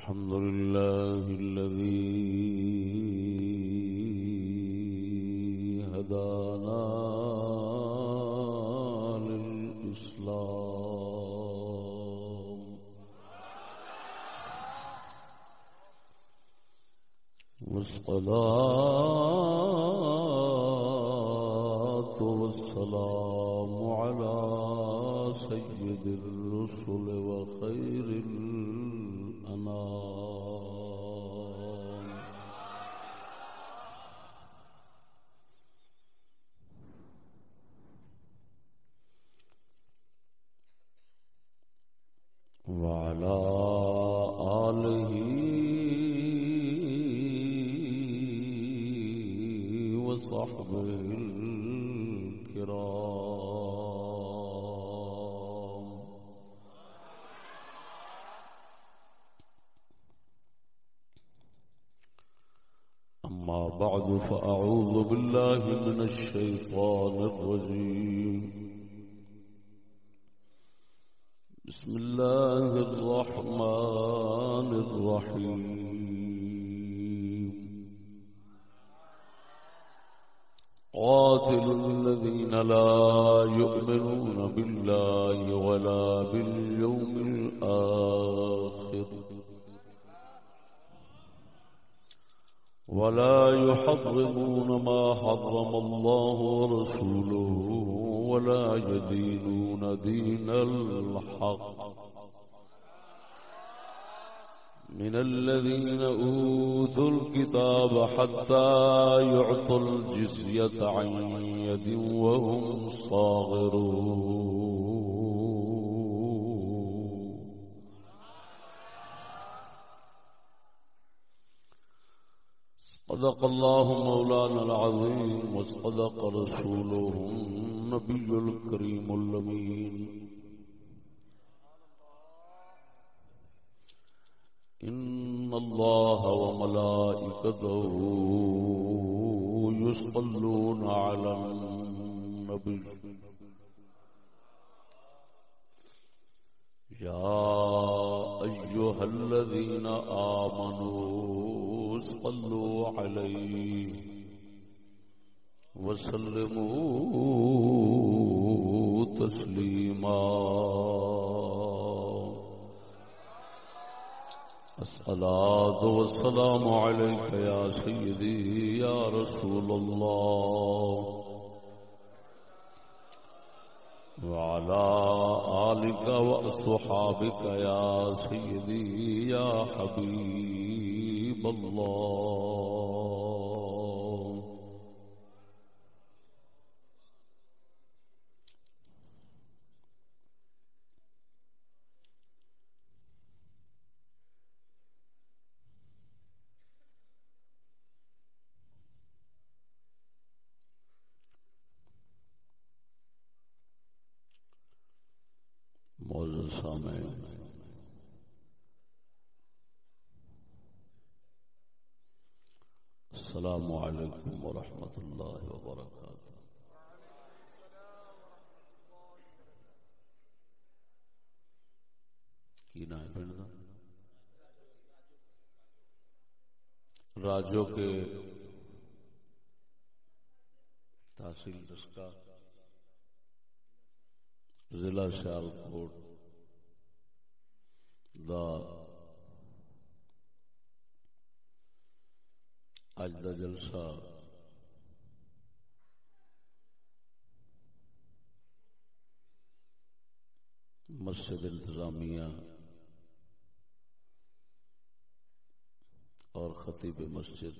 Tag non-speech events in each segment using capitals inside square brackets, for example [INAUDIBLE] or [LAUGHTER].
الحمد لله الذي هدانا للإسلام. والصلاة والسلام على سيد الرسل وخير الأنام رسول الله. وعلى آلك وأصحابك يا سيدي يا حبيب الله. السلام علیکم ورحمۃ اللہ وبرکاتہ۔ کی نام پنڈ کا؟ راجو کے تحصیل دسکا ضلع سیالکوٹ دا اج دا جلسہ مسجد انتظامیہ اور خطیب مسجد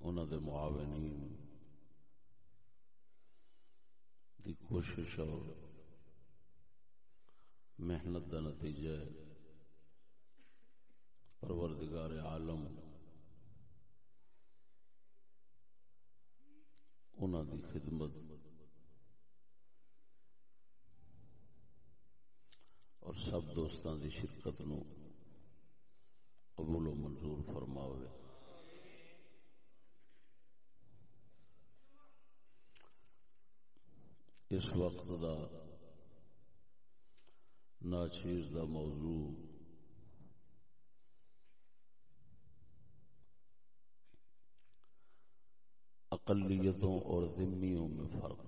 انہوں دے معاونین دی کوشش اور محنت دا نتیجہ ہے۔ پروردگار عالم انہوں دی خدمت۔ اور سب دوستان دی شرکت نو قبول و منظور فرماوے۔ اس وقت دا ناچیز دا موضوع. اقلیتوں اور ذمیوں میں فرق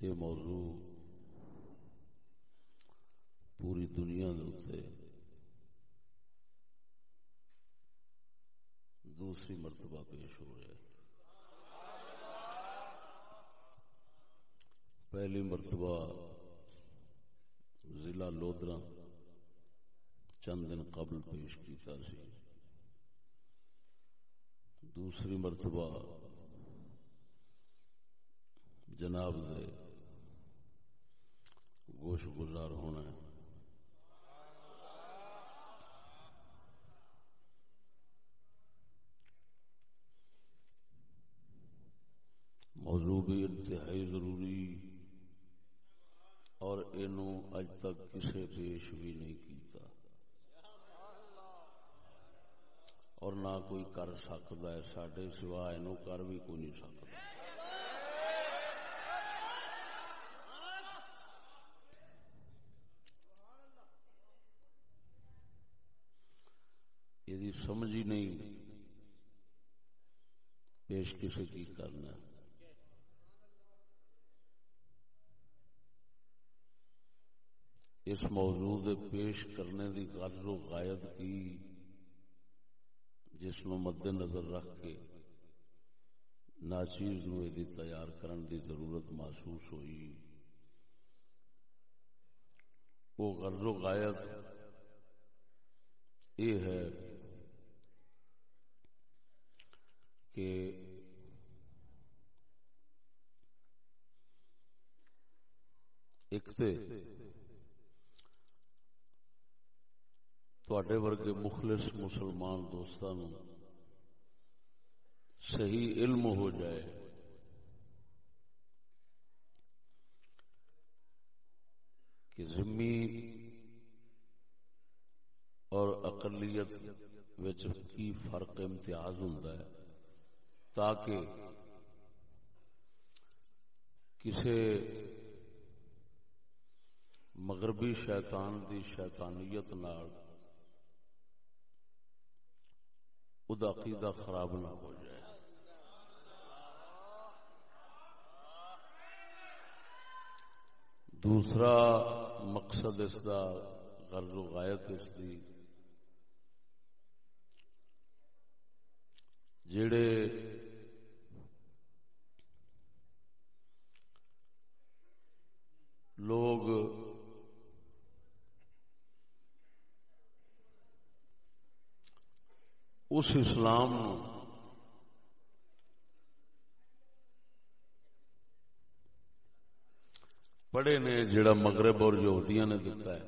یہ موضوع پوری دنیا دے دوسری مرتبہ پیش ہو رہا ہے پہلی مرتبہ ضلع لودرا چند دن قبل پیش کیتا سی۔ دوسری مرتبہ جناب دے گوش گزار ہونا ہے۔ موضوع بھی انتہائی ضروری۔ اور اینو اج تک کسے پیش بھی نہیں کیتا۔ اور نہ کوئی کر سکتا ہے سڈے سوا اینو کر بھی کوئی نہیں سکتا۔ یہ سمجھ ہی نہیں پیش کسے کی کرنا۔ اس موضوع دے پیش کرنے دی غرض و غائد کی جس نو مد نظر رکھ کے ناچیز نو دی تیار کرن دی ضرورت محسوس ہوئی۔ وہ غرض و غائد یہ ہے کہ ایک تے ورگے مخلص مسلمان دوستان صحیح علم ہو جائے کہ ذمی اور اقلیت کی فرق امتیاز ہوں تاکہ کسی مغربی شیطان دی شیطانیت نال ادا عقیدہ خراب نہ ہو جائے۔ دوسرا مقصد اس کا غرض و غایت اس کی جڑے لوگ اس اسلام نو پڑھے نے جڑا مغرب اور یہودیاں نے دتا ہے،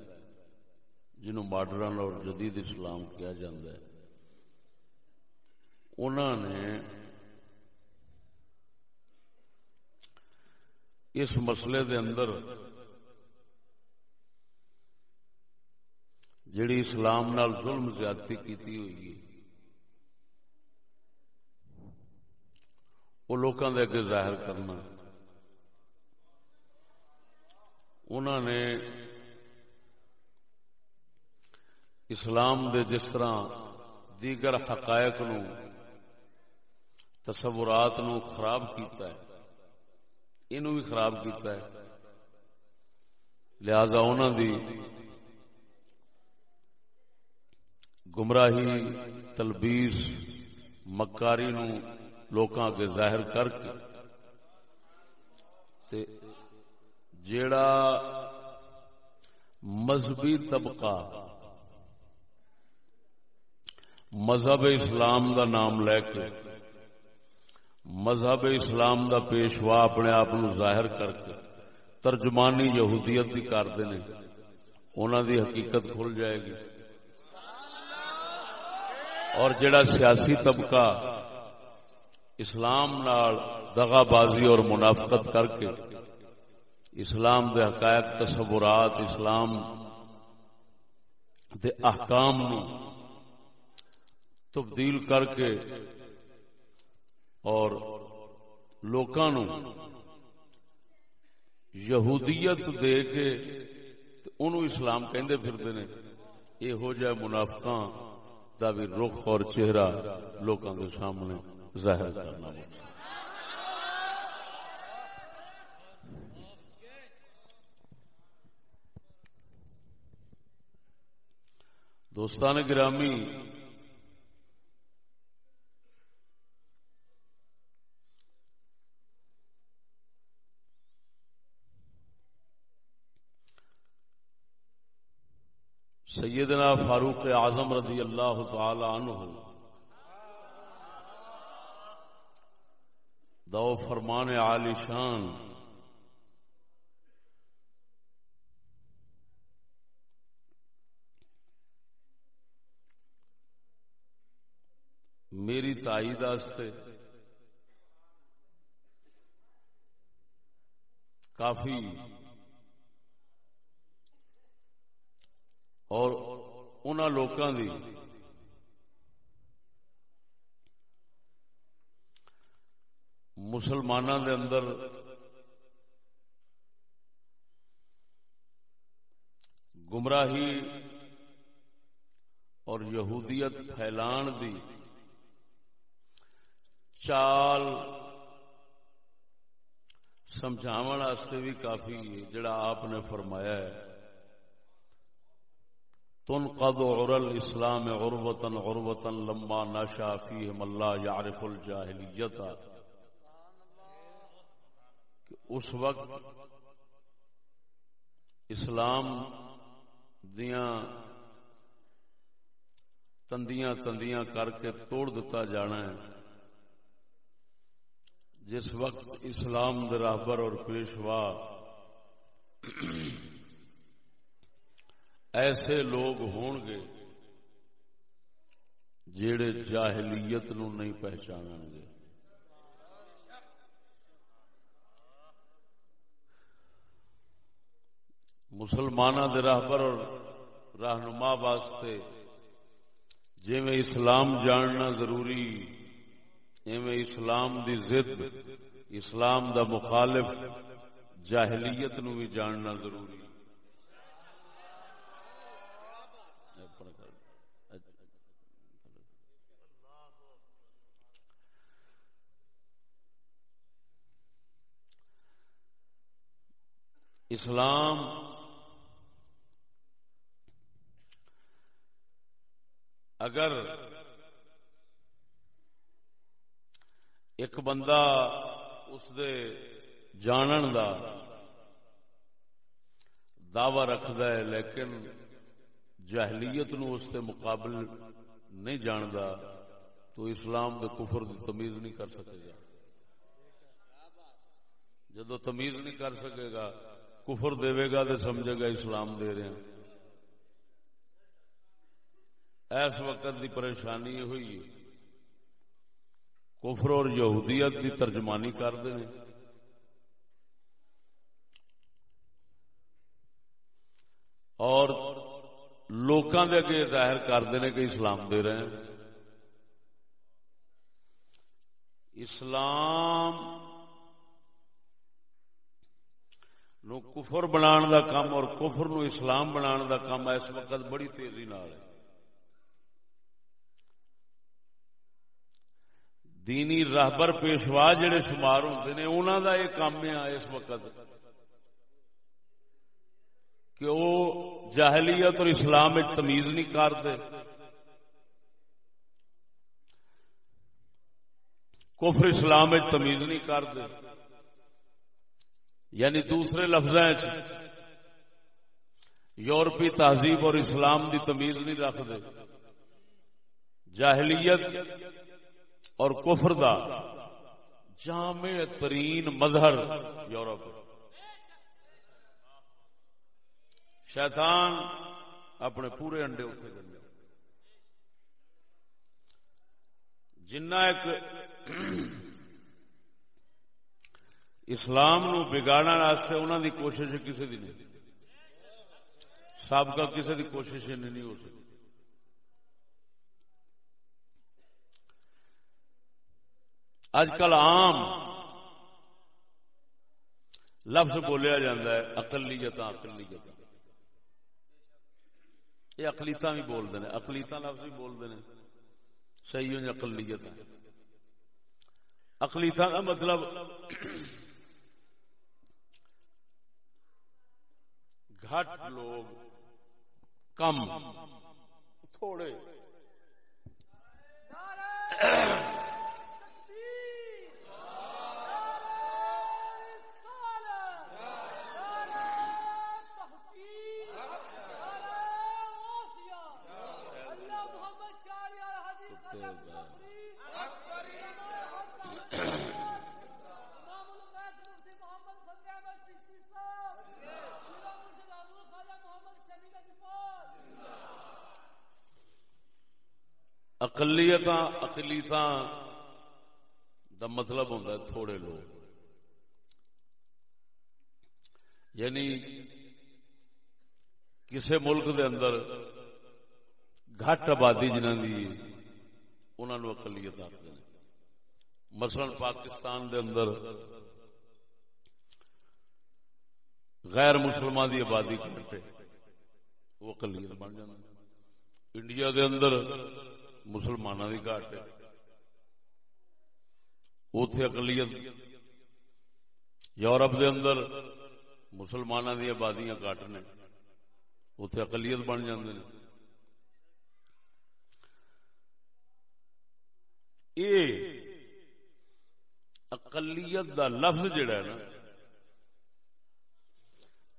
جنہوں ماڈرن اور جدید اسلام کیا جاتا ہے۔ انہوں نے اس مسئلے دے اندر جڑی اسلام نال ظلم زیادتی کیتی ہوئی ہے وہ لوگوں کے اگے ظاہر کرنا۔ انہوں نے اسلام دے جس طرح دیگر حقائق نو، تصورات نو خراب کیتا ہے انہوں بھی خراب کیتا ہے۔ لہذا انہوں دی گمراہی، تلبیس، مکاری نو لوکاں کے ظاہر کر کے۔ تے جیڑا مذہبی طبقہ مذہب اسلام دا نام لے کے، مذہب اسلام دا پیشوا اپنے آپ ظاہر کر کے ترجمانی یہودیت کی کرتے ہیں انہوں دی حقیقت کھل جائے گی۔ اور جڑا سیاسی طبقہ اسلام نال دغا بازی اور منافقت کر کے اسلام دے حقائق، تصورات، اسلام دے احکام نو تبدیل کر کے اور لوکاں نو یہودیت دے کے انہوں اسلام کہندے پھرتے نے یہ ہو جائے منافقاں دا بھی رخ اور چہرہ لوکاں کے سامنے۔ ظاہر کرنا دوستان گرامی سیدنا فاروق اعظم رضی اللہ تعالی عنہ دو فرمان عالی شان. میری تائید کافی اور ان لوگوں کی مسلمانوں کے اندر گمراہی اور یہودیت پھیلان دی چال سمجھاو بھی کافی جڑا آپ نے فرمایا ہے۔ تنقض عر الاسلام عروتا عروتا لما نشا فیہم اللہ یعرف الجاہلیت اس وقت اسلام دیاں تندیاں تندیاں کر کے توڑ دیتا جانا ہے۔ جس وقت اسلام دے راہبر اور پیشوا ایسے لوگ ہون گے جڑے جاہلیت نو نہیں پہچان گے۔ مسلمانوں کے راہبر اور رہنما واسطے جی میں اسلام جاننا ضروری، ایویں اسلام دی ضد، اسلام دا مخالف جاہلیت نو بھی جاننا ضروری۔ اسلام اگر ایک بندہ اس دے جانن دا دعوی رکھد ہے، لیکن جہلیت نو اس کے مقابل نہیں جانتا تو اسلام دے کفر دی تمیز نہیں کر سکے گا۔ جدو تمیز نہیں کر سکے گا، کفر دے گا تو سمجھے گا اسلام دے رہے ہیں۔ اس وقت دی پریشانی یہ ہوئی کفر اور یہودیت دی ترجمانی کرتے ہیں۔ اور لوکاں دے اگے ظاہر کرتے ہیں کہ اسلام دے رہے ہیں۔ اسلام نو کفر بنان دا کام اور کفر نو اسلام بنان دا کام اس وقت بڑی تیزی نال ہے۔ دینی راہبر پیشوا جڑے شمار ہوتے ہیں انہوں کا یہ کام ہے اس وقت کہ وہ جاہلیت اور اسلام تمیز نہیں کرتے کفر اسلام تمیز نہیں کرتے یعنی دوسرے لفظ یورپی تہذیب اور اسلام دی تمیز نہیں رکھتے جاہلیت اور کفر دا جامع ترین مظہر یورپ۔ شیطان اپنے پورے انڈے اٹھے کرنے جنہ ایک اسلام نو بگاڑا واسطے انہوں دی کوشش کسی دی نہیں۔ سابقہ کسی کی کوشش نہیں ہو سکتی۔ اج کل عام لفظ بولیا جا اقلیت اقلیت۔ یہ اقلیت بھی بولتے ہیں اقلیت لفظ بھی بولتے ہیں صحیح ہو اقلیت۔ اقلیت کا مطلب گھٹ لوگ کم۔ تھوڑے۔ اقلیت اقلیت دا مطلب ہوتا ہے تھوڑے لوگ۔ یعنی کسی ملک دے اندر گھٹ آبادی جنہ کی انہوں اقلیت آتے ہیں مثلا پاکستان دے اندر غیر مسلمان دی آبادی گھٹ وہ اقلیت بن جاتی انڈیا دے اندر مسلمانوں کی گھٹ ہے۔ اتے اقلیت، یورپ دے اندر مسلمانوں کی آبادیاں گھٹ نے اتے اقلیت بن جاندے ہیں۔ یہ اقلیت دا لفظ جڑا ہے نا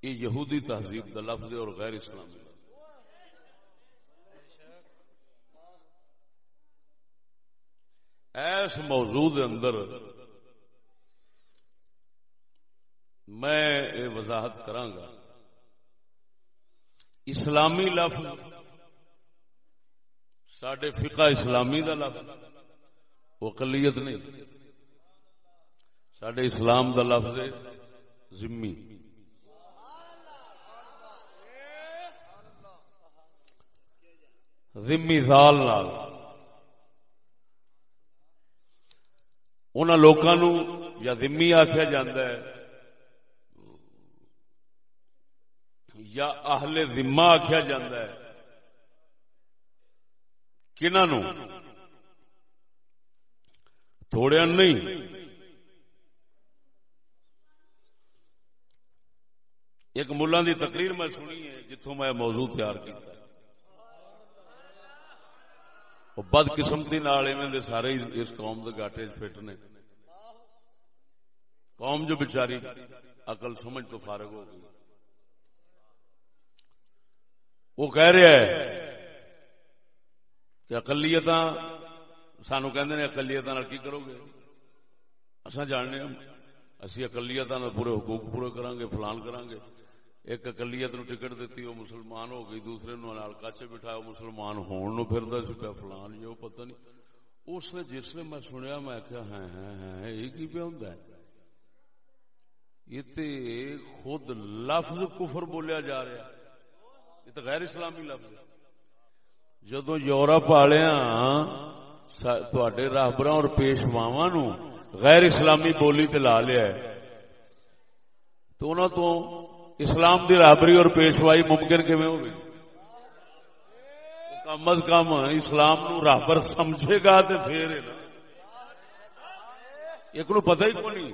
یہ یہودی تہذیب دا لفظ ہے اور غیر اسلامی۔ ایس موضوع اندر میں یہ وضاحت کرانگا اسلامی لفظ سڈے فقہ اسلامی دا لفظ، وہ اقلیت نہیں۔ سڈے اسلام دا لفظ ہے ذمی۔ ذمی زال نال۔ ان لوگوں یا ذمی آخیا جا یا اہل ذمہ آخیا جا کنہوں تھوڑے نہیں۔ ایک ملا دی تقریر میں سنی ہے جتوں میں موضوع تیار کیا بد قسمتی دے سارے اس قوم کے گاٹے فٹ نے۔ قوم جو بچاری اقل سمجھ تو فارغ ہو گئی۔ وہ کہہ رہا ہے کہ اقلیت سانو کہ اقلیت کی کرو گے؟ اصا جاننے اسی اقلیت پورے حقوق پورے کریں گے فلان کریں گے ایک اقلیت نو ٹکٹ دیتی وہ مسلمان ہو گئی، دوسرے نو کچ بٹھایا وہ مسلمان ہون نو پھر پیا فلان جو پتہ نہیں۔ اس نے جس نے میں سنیا، میں کیا ہاں، ہاں، ہاں، ہے ہے یہ کی پہ ہوں یہ تے خود لفظ کفر بولیا جا رہا ہے۔ یہ تو غیر اسلامی لفظ ہے۔ جدو یورپ والے تھے راہبر اور پیشواوا نو غیر اسلامی بولی تے لا لیا تو انہوں تو اسلام دی رابری اور پیشوائی ممکن کیون ہوگی کم از کم اسلام نو رابر سمجھے گا تو پھر ایک نو پتہ ہی کون نہیں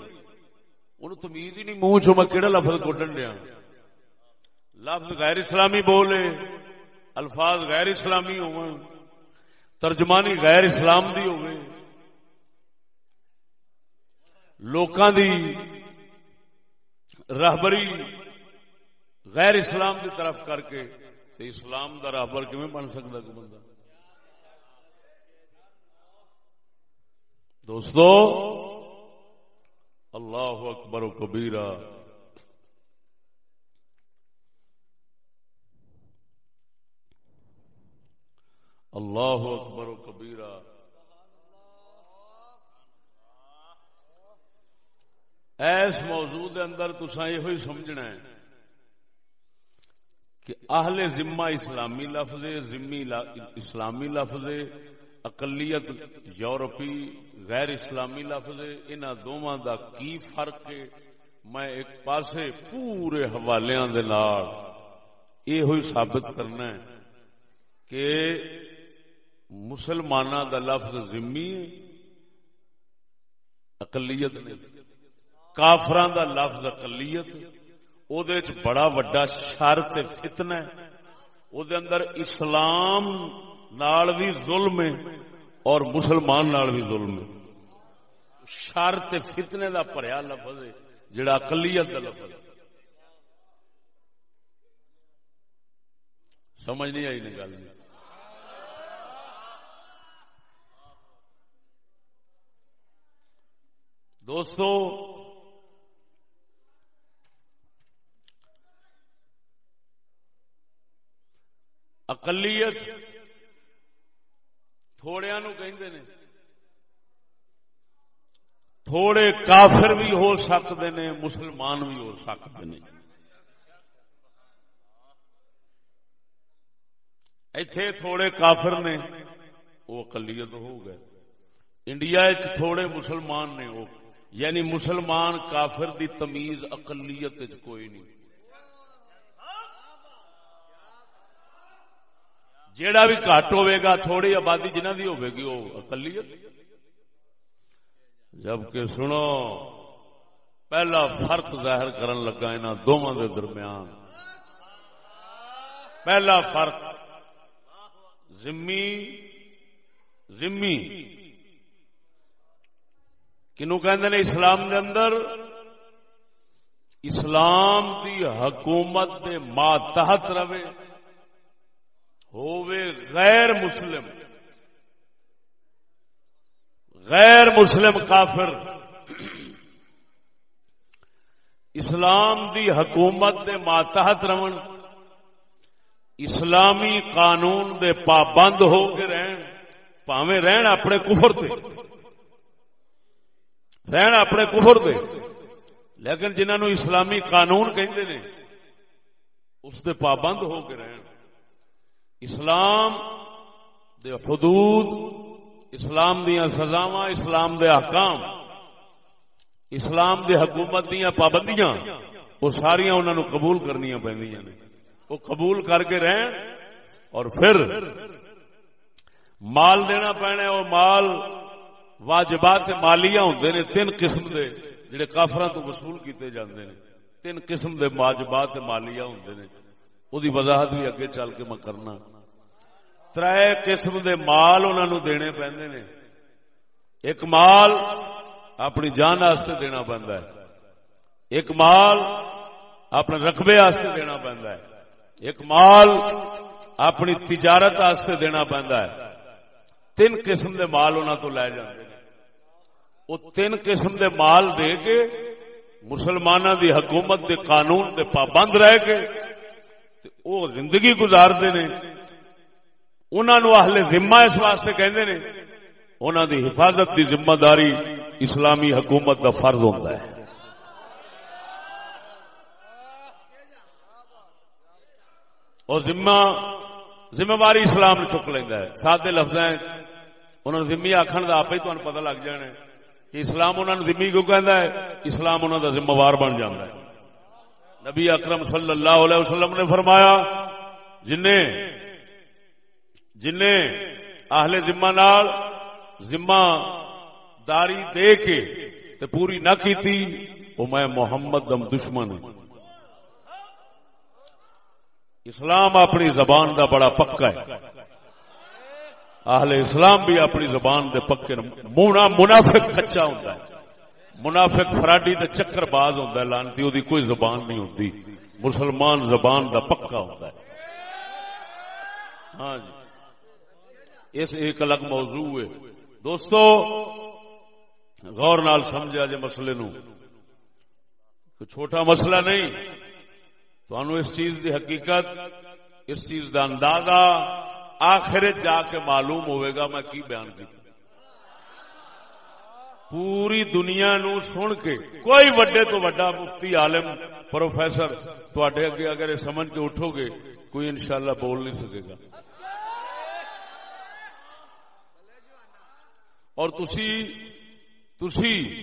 ان تمیز ہی نہیں منہ چو میں کہڑا لفظ کٹن دیا لفظ غیر اسلامی بولے، الفاظ غیر اسلامی ہو ترجمانی غیر اسلام دی ہوگی لوکاں دی رہبری غیر اسلام کی طرف کر کے تو اسلام کا رابر کیون بن سکتا کوئی بندہ؟ دوستو، اللہ اکبر و کبیرہ۔ اللہ اکبر و کبیرہ۔ ایس موضوع اندر تسا یہ سمجھنا ہے۔ کہ اہل ذمہ اسلامی لفظ ذمی اسلامی لفظ اقلیت یورپی غیر اسلامی لفظ ان دونوں دا کی فرق ہے؟ میں ایک پاسے پورے حوالے یہ ہوئی ثابت کرنا ہے کہ مسلمان دا لفظ ذمی اقلیت نہیں کافران دا لفظ اقلیت او دے چ بڑا وڈا شر تے فتنہ ہے او دے اندر اسلام نال بھی ظلم ہے اور مسلمان نال بھی ظلم ہے شر تے فتنے دا بھریا لفظ ہے جڑا اقلیت دا لفظ ہے سمجھ نہیں آئی گل دوستو اقلیت تھوڑیا نو کہ تھوڑے کافر بھی ہو سکتے نے، مسلمان بھی ہو سکتے ہیں اتے تھوڑے کافر نے وہ اقلیت ہو گئے۔ انڈیا تھوڑے مسلمان نے وہ یعنی مسلمان کافر دی تمیز اقلیت کوئی نہیں۔ جیڑا بھی گھٹ ہوئے گا، تھوڑی آبادی جنہ دی ہوئے گی، وہ اقلیت جبکہ سنو، پہلا فرق ظاہر کرن لگا انہوں دونوں دے درمیان۔ پہلا فرق، زمی زمی۔ کنو کہ اسلام دے اندر؟ اسلام دی حکومت دے ماتحت رہے۔ ہووے غیر مسلم۔ غیر مسلم کافر۔ اسلام دی حکومت دے ماتحت رون اسلامی قانون دے پابند ہو کے رہن۔ پاوے رہن اپنے کفر تے۔ رہن اپنے کفر دے لیکن جنہوں اسلامی قانون کہندے نے، اس دے پابند ہو کے رہن۔ اسلام دے حدود، اسلام دیا سزاوا اسلام دے احکام، اسلام دے حکومت دیا پابندیاں، وہ ساریا انہوں قبول کرنی پہ وہ قبول کر کے رہن اور پھر مال دینا پینا وہ مال واجبات مالیاں ہوں نے، تین قسم دے جڑے کافر تو وصول کیتے جاندے نے۔ تین قسم دے واجبات مالیاں ہوں نے۔ دی وضاحت بھی اگے چل کے میں کرنا تر قسم دے مال انہوں دینے پیندے نے ایک مال اپنی جان واسطے دینا پہنتا ہے ایک مال اپنے رقبے واسطے دینا پہنتا ہے ایک مال اپنی تجارت واسطے دینا پہنتا ہے تین قسم دے مال انہوں تو لے جاتے وہ تین قسم دے مال دے کے مسلمانوں دی حکومت دے قانون دے پابند رہ کے وہ زندگی گزارتے ہیں انہوں اہل ذمہ اس واسطے کہندے نے انہوں دی حفاظت دی ذمہ داری اسلامی حکومت کا فرض ہوتا ہے۔ اور ذمہ ذمہ داری اسلام چک لینا ہے۔ سادے لفظ انہوں نے ذمہ آخر کا آپ ہی تمہیں پتا لگ جانا ہے کہ اسلام انہوں نے ذمہ کیوں کہہ ہے؟ اسلام انہوں کا ذمہ وار بن جاتا ہے۔ نبی اکرم صلی اللہ علیہ وسلم نے فرمایا جن جن اہل ذمہ نال ذمہ داری دے کے تے پوری نہ کیتی، وہ میں محمد دم دشمن ہوں۔ اسلام اپنی زبان دا بڑا پکا ہے۔ اہل اسلام بھی اپنی زبان دے پکے مونا منافق کچا ہوتا ہے۔ منافق فراڈی تے چکر باز ہوتا ہے لانتی وہ کوئی زبان نہیں ہوتی مسلمان زبان دا پکا ہوتا ہے۔ ہاں جی۔ اس ایک الگ موضوع ہے۔ دوستو، غور نال سمجھا جی مسئلے نو۔ چھوٹا مسئلہ نہیں۔ تو اس چیز دی حقیقت، اس چیز دا اندازہ آخر جا کے معلوم ہوئے گا میں کی بیان کی پوری دنیا نو سن کے کوئی وڈے تو وڈا مفتی عالم، پروفیسر تڈے اگے اگر سمجھ کے اٹھو گے، کوئی انشاءاللہ بول نہیں سکے گا۔ اور تسی تسی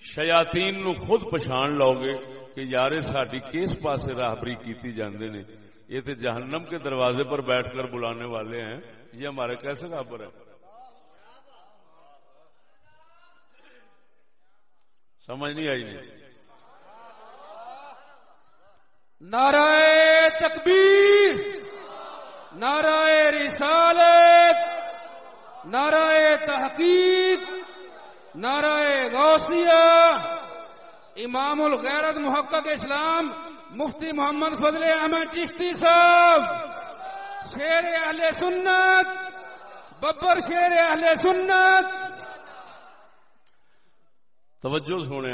شیاتین نو خود پچھان لو گے کہ یار ساری کس پاس راہبری کی جاندے نے۔ یہ تو جہنم کے دروازے پر بیٹھ کر بلانے والے ہیں، یہ ہمارے کیسے خبر ہے سمجھ نہیں آئی نہیں۔ نعرہ تکبیر، نعرہ رسالت، نعرہ تحقیق، نعرہ غوثیہ، امام الغیرت محقق اسلام مفتی محمد فضل احمد چشتی صاحب، شیر اہل سنت، ببر شیر اہل سنت توجہ سونے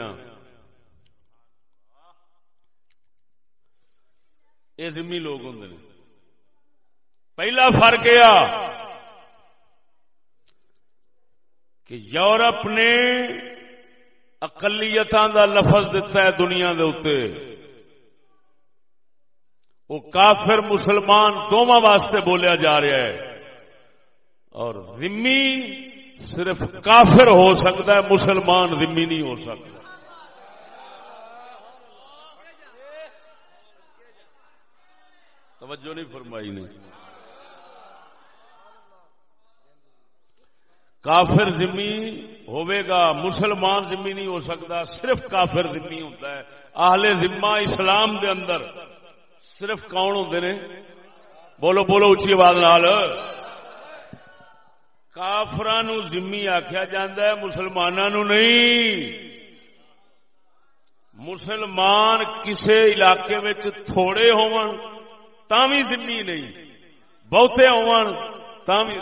یہ ذمہ لوگ ہوں پہلا فرق یہ کہ یورپ نے اقلیتاں دا لفظ دیتا ہے دنیا دے اتنے وہ کافر مسلمان دونوں واسطے بولیا جا رہا ہے۔ اور ذمی صرف کافر ہو سکتا ہے، مسلمان ذمی نہیں ہو سکتا۔ توجہ نہیں فرمائی نہیں کافر ذمی ہوئے گا، مسلمان ذمی نہیں ہو سکتا، صرف کافر ذمی ہوتا ہے۔ اہل ذمہ اسلام دے اندر صرف کون ہوں نے؟ بولو بولو اچھی آواز نال۔ کافران زمی آخیا جا مسلمانوں نہیں۔ مسلمان کسے علاقے میں تھوڑے ہون بھی زمی نہیں۔ بہتے ہون بھی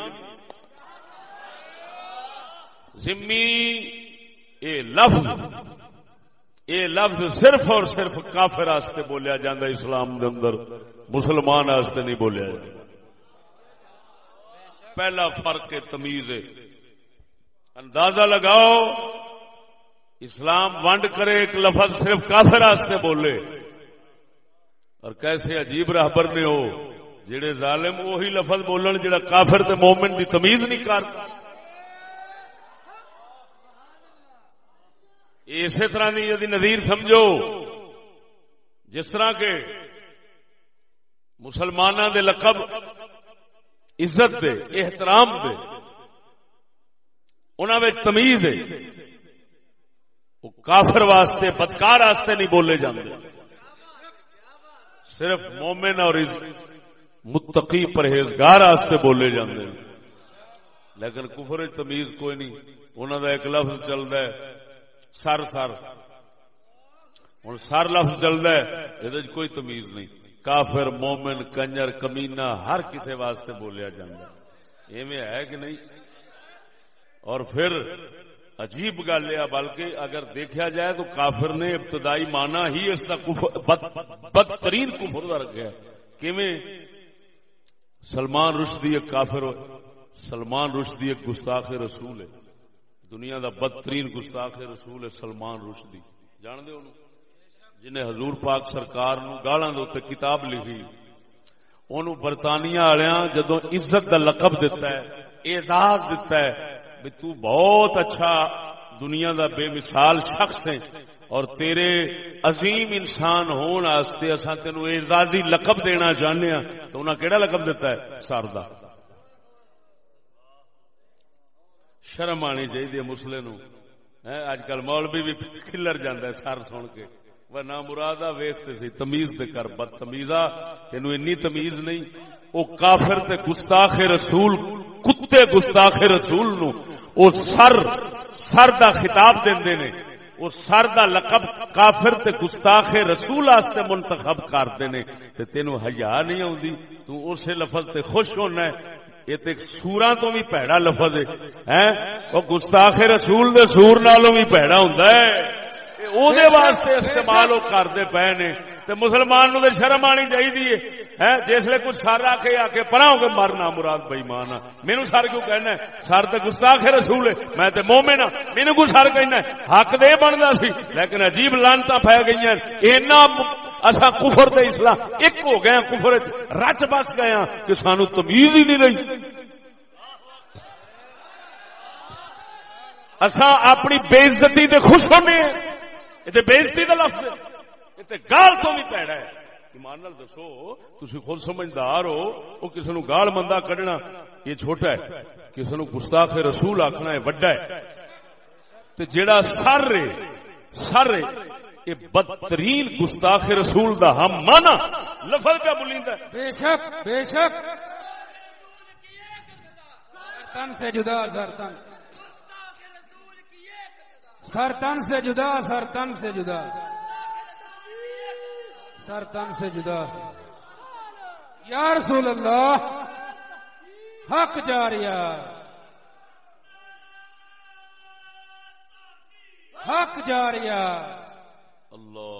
زمی اے لفظ اے لفظ صرف اور صرف کافر آستے بولیا جاندہ اسلام دے اندر، مسلمان آستے نہیں بولیا جاندہ پہلا فرق تمیز ہے۔ اندازہ لگاؤ، اسلام ونڈ کرے ایک لفظ صرف کافر آستے بولے۔ اور کیسے عجیب راہبر نے ہو، جڑے ظالم وہی لفظ بولن جڑا کافر تے مومن دی تمیز نہیں کرتا اسی طرح کی یدی نظیر سمجھو، جس طرح کے مسلمانوں دے لقب عزت دے، احترام دے۔ انہوں میں تمیز ہے۔ وہ کافر واسطے، بدکار واسطے نہیں بولے جاندے۔ صرف مومن اور متقی پرہیزگار واسطے بولے جاندے۔ لیکن کفر تمیز کوئی نہیں۔ انہوں کا ایک لفظ چلتا ہے، سر سر۔ ہوں سر لفظ چلتا ہے یہ کوئی تمیز نہیں۔ کافر، مومن، کنجر کمینا ہر کسی واسطے بولیا ایویں ہے کہ نہیں؟ اور پھر عجیب گل یہ بلکہ اگر دیکھا جائے تو کافر نے ابتدائی مانا ہی اس کا بدترین کفر کا رکھا کیویں؟ سلمان رشدی ایک کافر سلمان رشدی ایک گستاخ رسول ہے۔ دنیا دا بدترین گستاخ رسول ہے سلمان رشدی۔ جان دے انہوں؟ جنہیں حضور پاک سرکار نو گالاں دے کتاب لکھی اونوں برطانیہ والےاں جدوں عزت دا لقب دیتا ہے اعزاز دیتا ہے کہ تو بہت اچھا دنیا دا بے مثال شخص ہے اور تیرے عظیم انسان ہون واسطے اساں تینو اعزازی لقب دینا چاہنے ہاں تو انہاں کیڑا لقب دیتا ہے سردا شرم آنی چاہیے مسلے نو اج کل مولوی بھی کھلر جانا سر سن کے وہ نہ مراد ویختے سی، تمیز دے کر بد تمیزا تین این تمیز نہیں۔ وہ کافر تے گستاخ رسول، کتے گستاخ رسول نو، او سر سر دا خطاب دے نے۔ وہ سر دا لقب کافر تے گستاخ رسول آستے منتخب کرتے نے۔ تے تینو حیا نہیں آتی تو اسے لفظ تے خوش ہونا ہے۔ یہ تو سورا تو بھی پیڑا لفظ ہے وہ گستاخ رسول دے سور نالوں بھی پیڑا ہوندا ہے۔ ہوں واسطے استعمال وہ کرتے پے نے۔ مسلمان نو شرم آنی چاہیے ہے۔ جسے کچھ سر آ کے آ کے پڑا ہو کے مرنا مراد بئی مان مینو سر کیوں کہنا ہے؟ سر تو گستاخ رسول ہے۔ میں تو مومن ہاں مینو کو سر کہنا ہے؟ حق دے بنتا سی، لیکن عجیب لانتا پی گئی اینا اصا کفر دے اسلام ایک ہو گیا کفر رچ بس گیا کہ سانو تمیز ہی نہیں رہی۔ اصا اپنی بےزتی دے خوش ہونے یہ بےزتی کا لفظ ہے۔ گال تو بھی پیڑا ہے۔ ایمان نال دسو تھی خود سمجھدار ہو وہ کسی نو گال مندہ کڈنا یہ چھوٹا ہے۔ کسی نو گستاخ رسول آخنا ہے، وڈا ہے۔ تے جیڑا سر رے سر رے یہ بدترین گستاخ رسول دا ہم مانا۔ لفظ پہ بولیندا ہے۔ بے شک بے شک۔ تن سے جدا سر تن سر تن سے جدا، سر تن سے جدا۔ سر تن سے جدا۔ یا رسول اللہ، حق جاریا حق جاریا اللہ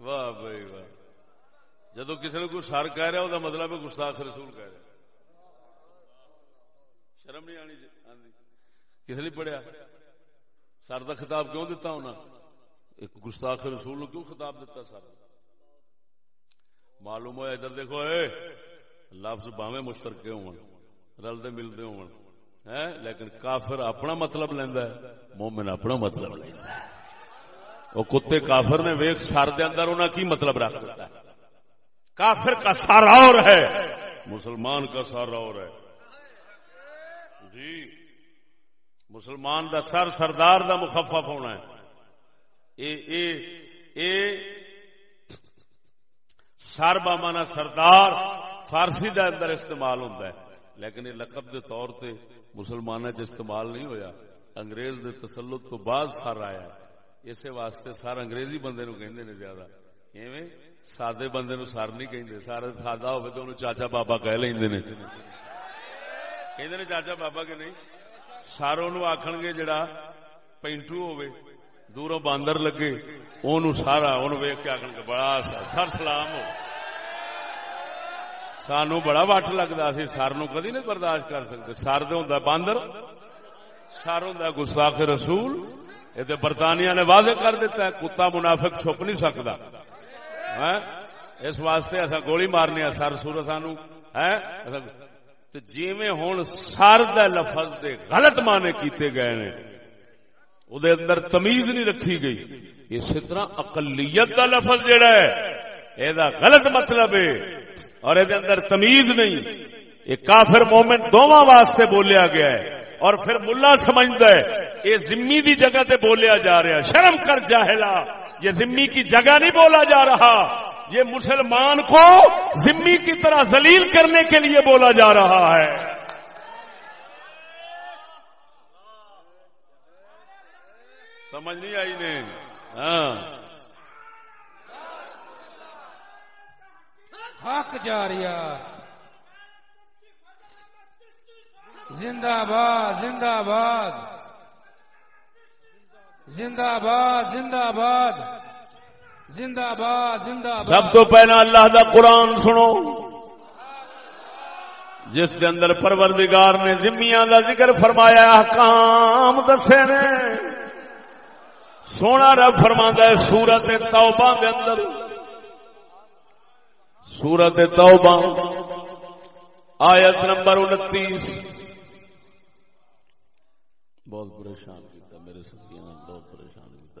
واہ بھائی، واہ۔ جدو کسی نے کوئی سر کہہ رہا وہ مطلب ہے گستاخ رسول کہہ رہا۔ شرم نہیں آنی جی؟ آنی جی۔ کسی نے پڑھیا؟ سر کا خطاب کیوں دیتا ہونا ایک گستاخ رسول نو کیوں خطاب دیتا سر معلوم ہوا ادھر دیکھو، اے، لفظ باویں مشترکے ہون رلدے ملتے ہون لیکن کافر اپنا مطلب لینا ہے، مومن اپنا مطلب لینا ہے۔ وہ کتے کافر نے ویک سر دے اندر انہیں کی مطلب رکھ دیتا ہے؟ کافر کا سر اور ہے، مسلمان کا سر اور ہے۔ جی مسلمان دا سر سردار دا مخفف ہونا ہے۔ اے اے اے، سر بامانا سردار فارسی دا اندر استعمال ہوتا ہے۔ لیکن یہ لقب دے طور تے مسلمان استعمال نہیں ہویا۔ انگریز دے تسلط تو بعد سر آیا۔ اسی واسطے سر انگریزی بندے نو کہندے نے زیادہ۔ ایویں سادے بندے نو سر نہیں کہندے۔ سارے سادہ ہوے تو چاچا بابا کہہ لیندے نے۔ کہندے نے چاچا بابا کے نہیں سر اونوں آکھن گے جڑا پینٹو ہوے دوروں باندر لگے اونوں سارا اونوں ویکھ کے آکھن گے بڑا سر سلام ہو سانو بڑا وٹ لگتا سی سر نو کدی نہیں برداشت کر سکتے سر تو ہوں باندر سر ہوں گستاخ رسول یہ تو برطانیہ نے واضح کر دیتا ہے کتا منافق چھپ نہیں سکتا اس واسطے اصا گولی مارنے سر سور سانو جی ہوں سر د لفظ دے غلط مانے کیتے گئے نے وہ اندر تمیز نہیں رکھی گئی۔ اسی طرح اقلیت کا لفظ جہا ہے یہ غلط مطلب ہے۔ اور یہ اندر تمیز نہیں۔ یہ کافر مومن دونوں واسطے بولیا گیا ہے۔ اور پھر ملا سمجھتا ہے، یہ زمی دی جگہ تے بولیا جا رہا شرم کر جاہلا، یہ زمی کی جگہ نہیں بولا جا رہا۔ یہ مسلمان کو زمی کی طرح ذلیل کرنے کے لیے بولا جا رہا ہے۔ سمجھ نہیں آئی نے؟ ہاں۔ حق جاریا زندہ باد زندہ باد۔ زندہ باد زندہ باد۔ زندہ باد زندہ باد۔ سب تو پہلا اللہ دا قرآن سنو۔ جس کے اندر پروردگار نے زمیاں دا ذکر فرمایا، احکام دسے نے۔ سونا رب فرما ہے سورت توبہ دے اندر۔ سورت توبہ، آیت نمبر انتیس۔ بہت پریشان کیتا میرے سکیاں بہت پریشان کیتا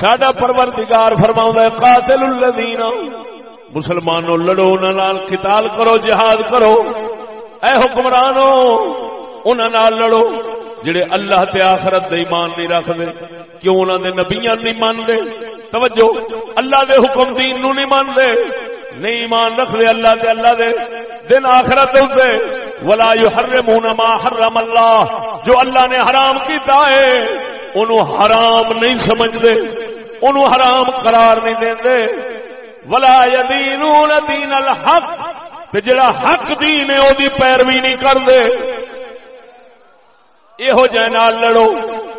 ساڈا پروردگار فرماؤں ہے، قاتل الذین، مسلمانوں لڑو، انہاں قتال کرو، جہاد کرو۔ اے حکمرانوں انہاں نال لڑو، جڑے اللہ تے آخرت دے ایمان نہیں رکھتے کیوں انہوں دے نبیاں نہیں مانتے توجہ، اللہ دے حکم دین نو نہیں مانتے نہیں ایمان رکھتے اللہ دے اللہ دے دن آخرت ہوتے ولا يحرمون ما حرم اللہ جو اللہ نے حرام کیتا ہے انہوں حرام نہیں سمجھتے انہوں حرام قرار نہیں دے ولا يدينون دين الحق، تے جڑا حق دین ہے، او دی پیروی نہیں کردے۔ یہو جہ نال لڑو،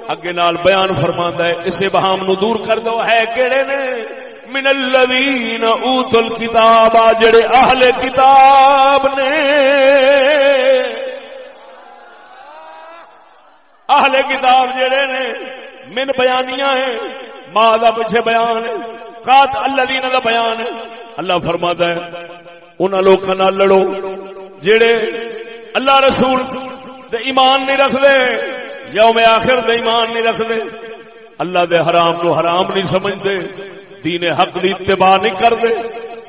اگے نال بیان فرماندا ہے، اسے بہام نو دور کر دو۔ ہے کیڑے نے؟ من الذین اوت الکتاب جڑے اہل کتاب نے۔ اہل کتاب جڑے نے، من بیانیاں ہیں، ما دا پیچھے بیان ہے قات الذین دا بیان ہے۔ اللہ فرماتا ہے، انہاں لوکاں نال لڑو، جڑے اللہ رسول دے ایمان نہیں رکھتے یوم آخر دے ایمان نہیں رکھتے اللہ دے حرام نو حرام نہیں سمجھتے دین حق دی اتباع نہیں کرتے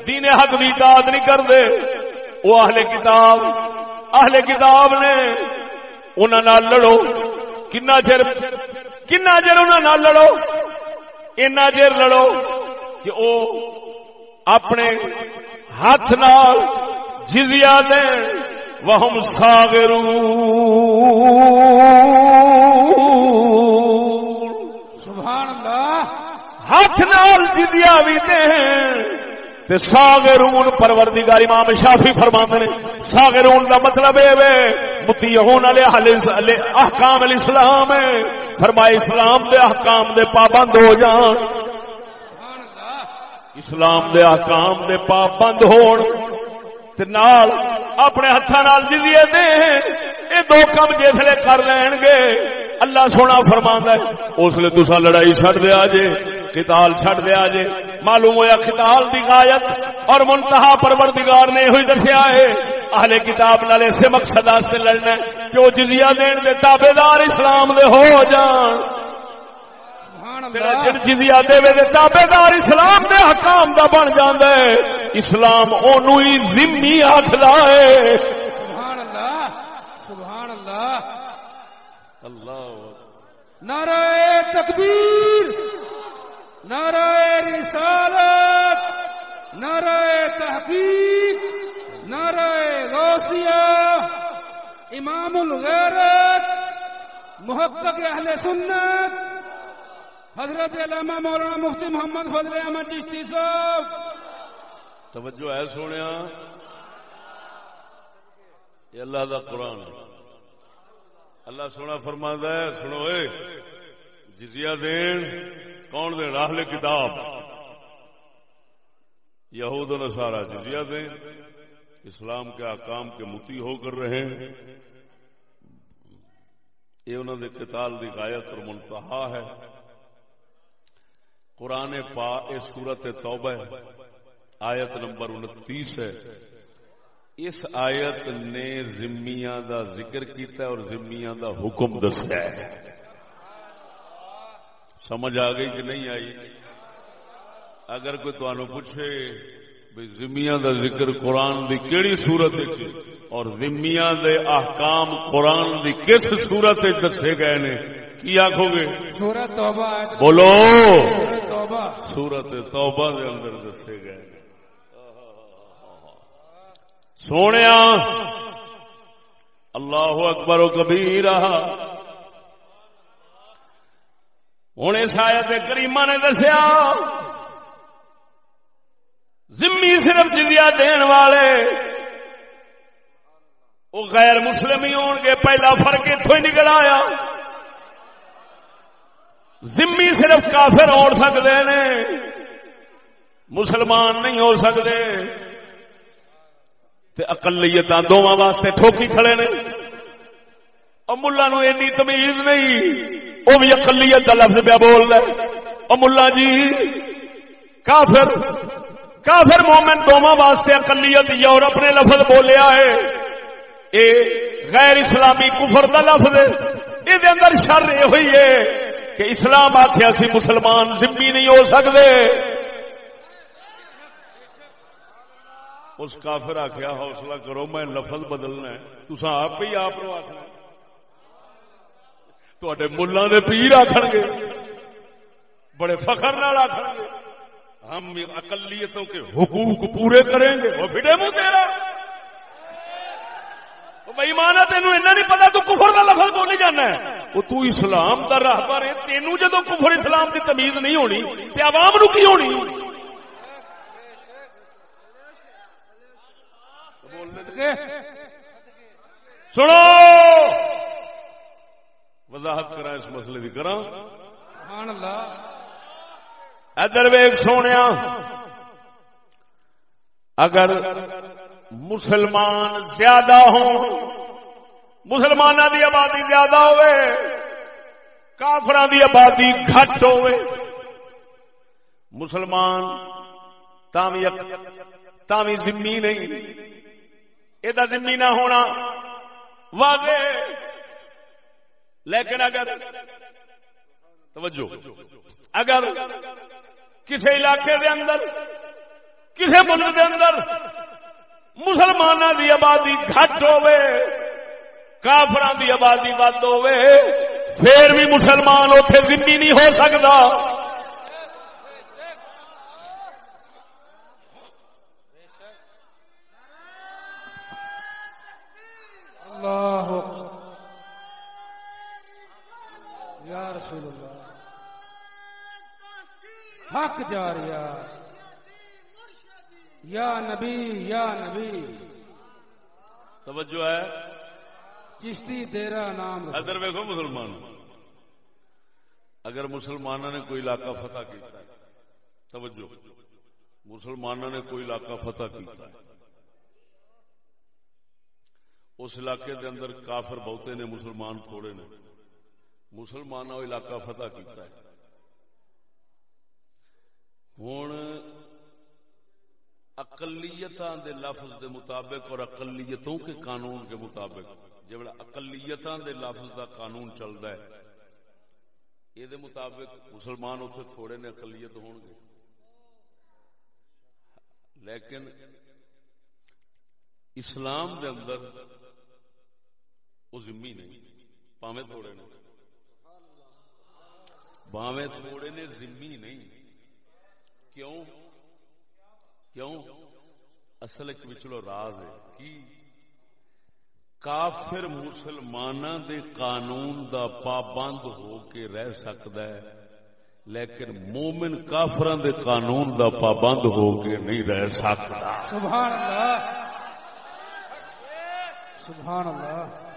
دین حق دی اطاعت نہیں کرتے وہ اہل کتاب اہل کتاب نے، انہاں نال لڑو کنا چر کنا چر انہاں نال لڑو اینا چر لڑو کہ او اپنے ہاتھ نال جزیہ دیں وہم سبحان اللہ ہاتھ نال جدیا بھی تے ساگرون پروردگار امام شافی فرماندے نے۔ ساگرون دا مطلب اے وے متیہون علی اہل احکام الاسلام ہے فرمائے اسلام دے احکام دے پابند ہو جان۔ اسلام دے احکام دے پابند ہون۔ تے نال اپنے ہاتھ جزیے دے۔ یہ دو کم جسے کر لین گے اللہ سونا فرما ہے، اس لیے تسا لڑائی چڈ دیا جے۔ کتال چڈ دیا جے۔ معلوم ہوا کتال دی غایت اور منتہا پروردگار نے ہوئی دسیا ہے۔ اہل کتاب نال اسے مقصد لڑنا کہ وہ جزیہ دین دے تابے دار اسلام دے ہو جان۔ جزیا دے تابے دار اسلام دے حکام دا بن جاندے ہے۔ اسلام اونو ہی ذمی آخر ہے۔ سبحان اللہ۔ سبحان اللہ۔ اللہ۔ نعرہ تکبیر۔ نعرہ رسالت، نعرہ تحقیق، نعرہ غوثیہ، امام الغیرت، محقق اہل سنت، حضرت علامہ مولانا مفتی محمد فضل احمد چشتی صاحب۔ توجہ ہے سونے یہ اللہ دا قرآن اللہ سونا فرما ہے، سنو اے جزیا دین کون دین؟ راہل کتاب۔ یہود و نصارہ جزیا دیں۔ اسلام کے آکام کے متی ہو کر رہے ہیں یہ انہوں نے قتال دی غایت اور منتہا ہے۔ قرآن پا سورت توبہ آیت نمبر انتیس ہے۔ اس آیت نے زمیاں دا ذکر کیتا ہے اور زمیاں دا حکم دسیا ہے۔ سمجھ آ گئی کہ نہیں آئی؟ اگر کوئی تمہیں پوچھے بھائی زمیاں دا ذکر قرآن دی کیڑی صورت اور زمیاں دے احکام قرآن دی کس صورت دسے گئے نے؟ کی آخو گے؟ سورت توبہ بولو! سورت توبہ۔ دے اندر دسے گئے سونے اللہ اکبر و کبھی رہا ہوں اس آیت کریمہ نے دسیا زمی صرف جدیا دین والے، وہ غیر مسلم ہی ہون گے، پہلا فرق اتو ہی نکل آیا۔ زمی صرف کافر ہو سکتے نے، مسلمان نہیں ہو سکتے اقلیت دونوں واسطے ٹھوکی کھڑے نے۔ اور ملا نو اینی تمیز نہیں۔ وہ بھی اقلیت کا لفظ پیا بول رہا اور ملا جی کافر کافر مومن دونوں واسطے اقلیت یورپ نے لفظ بولیا ہے۔ اے غیر اسلامی کفر کا لفظ یہ اندر شر یہ ہوئی ہے کہ اسلام آخیا سی مسلمان زمبی نہیں ہو سکتے اس کافر آخیا حوصلہ کرو، میں لفظ بدلنا ہے۔ تصا آپ ہی آپ آخنا تے ملا نے پیر آخ گے بڑے فخر نال آخ گے ہم اقلیتوں کے حقوق پورے کریں گے وہ بڑے منہ تیرا بھائی مانا تین نہیں پتا تو کفر کا لفظ بولی جانا ہے وہ تو اسلام کا راہ پر ہے تینوں جدو کفر اسلام کی تمیز نہیں ہونی تو عوام نو کی ہونی سنو وضاحت کرا اس مسئلے کی کرا ادھر ویگ سونے اگر مسلمان زیادہ ہوں مسلمان دی آبادی زیادہ ہوئے کافر دی آبادی گھٹ ہوئے مسلمان تامی زمین نہیں یہ زمین نہ ہونا واضح لیکن اگر توجہ، اگر کسی علاقے دے اندر کسی ملک دے اندر مسلمان دی آبادی گھٹ ہوے کافر دی آبادی ود ہوے پھر بھی مسلمان اتے ذمہ نہیں ہو سکتا اللہ یا رسول اللہ۔ حق جاریا یا نبی یا نبی۔ توجہ ہے۔ چشتی تیرا نام ادھر ویکو مسلمان۔ اگر مسلمانوں نے کوئی علاقہ فتح کیتا ہے توجہ۔ مسلمانوں نے کوئی علاقہ فتح کیتا ہے۔ اس علاقے دے اندر کافر بہتے نے مسلمان تھوڑے نے۔ مسلمانوں علاقہ فتح کیتا ہے۔ ہوں اقلیتاں دے لفظ دے مطابق اور اقلیتوں کے قانون کے مطابق جب اقلیتاں دے لفظ دا قانون چلتا ہے یہ مطابق مسلمان اتنے تھوڑے نے اقلیت ہون گے۔ لیکن اسلام دے اندر وہ ذمہ نہیں پاوے تھوڑے نے۔ باوے تھوڑے نے ذمہ نہیں۔ کیوں؟ کیوں؟ اصل وچلو راز ہے کی کافر مسلمان دے قانون دا پابند ہو کے رہ سکتا ہے لیکن مومن کافر دے قانون دا پابند ہو کے نہیں رہ سکتا۔ سبحان اللہ۔ سبحان اللہ۔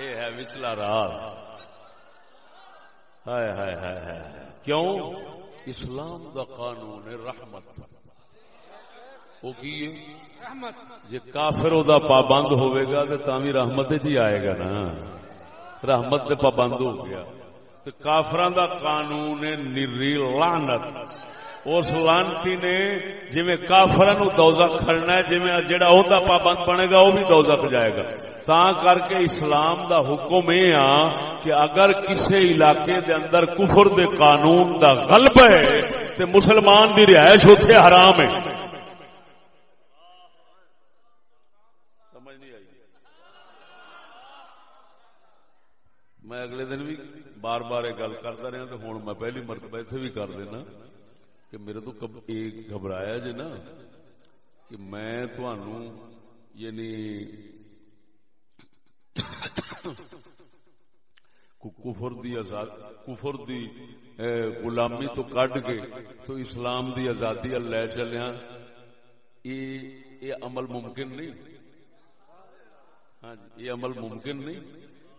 یہ ہے وچلا راز۔ ہائے ہائے ہائے ہائے کیوں؟ اسلام دا قانون رحمت۔ وہ کی جی کافر دا پابند ہوئے گا تو تامی رحمت ہی آئے گا نا۔ رحمت پابند ہو گیا۔ تو کافران دا قانون نری لانت اس لانتی نے جی کافر دوزخ کھڑنا ہے جی جڑا وہ پابند بنے گا وہ بھی دوزخ جائے گا۔ تا کر کے اسلام دا حکم یہ آ کہ اگر کسی علاقے دے اندر کفر دے قانون دا غلب ہے تو مسلمان دی رہائش اتنے حرام ہے میں اگلے دن بھی بار بار یہ گل کرتا رہا تو ہوں میں پہلی مرتبہ اتنے بھی کر دینا کہ میرے تو گھبرایا جی نا کہ میں تھانوں یعنی کفر دی آزاد کفر دی غلامی تو کڈ کے تو اسلام دی آزادی لے چلیا ہاں۔ یہ عمل ممکن نہیں۔ ہاں جی یہ عمل ممکن نہیں۔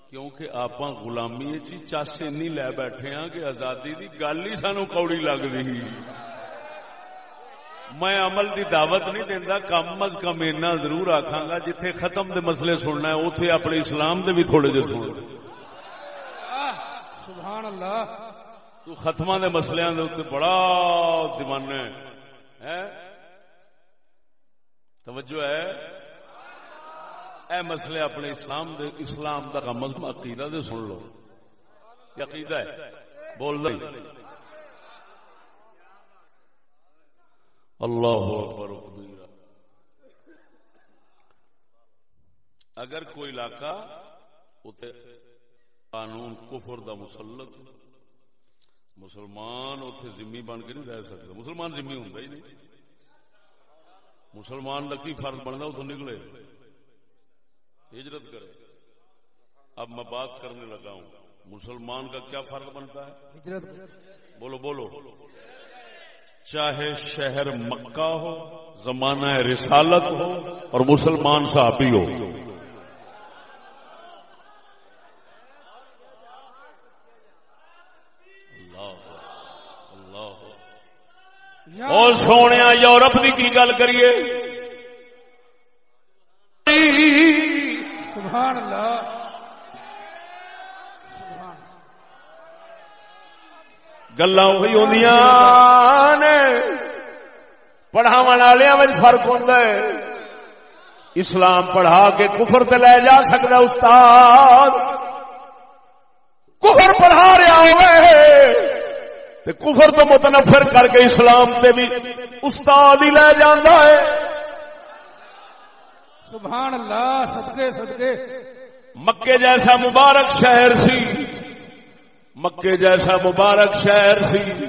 کیونکہ آپ غلامی چس این لے بیٹھے ہاں کہ آزادی دی گل ہی سانو کوڑی لگ رہی میں عمل دی دعوت نہیں دینا کم از کم اینا ضرور آخا گا جتھے ختم دے مسئلے سننا ہے اتے اپنے اسلام دے بھی تھوڑے جے سن۔ سبحان اللہ تو ختم دے مسئلے دے اتنے بڑا دیوانا ہے۔ توجہ ہے۔ اے مسئلے اپنے اسلام دے اسلام دا کا مذہب عقیدہ دے سن لو۔ عقیدہ ہے۔ بول رہی اللہ اکبر اگر کوئی علاقہ قانون کفر دا مسلط، مسلمان اتنے ذمہ بن کے نہیں رہ سکتا۔ مسلمان ذمہ ہوں ہی نہیں۔ مسلمان کا کی فرض بنتا اتوں نکلے۔ ہجرت کرے۔ اب میں بات کرنے لگا ہوں۔ مسلمان کا کیا فرض بنتا ہے؟ ہجرت۔ بولو بولو۔ چاہے شہر مکہ ہو زمانہ رسالت ہو اور مسلمان صحابی ہو۔ اور سونے یورپ کی کی گل کریے؟ سبحان اللہ۔ گلا وہی ہوں نے۔ پڑھاو والوں فرق ہوتا ہے۔ اسلام پڑھا کے کفر تے لے جا سکتا استاد۔ کفر پڑھا رہا ہوئے تے کفر تو متنفر کر کے اسلام تے بھی استاد ہی لے جانا ہے۔ سبحان اللہ صدقے صدقے۔ مکے جیسا مبارک شہر سی۔ مکے جیسا مبارک شہر سی۔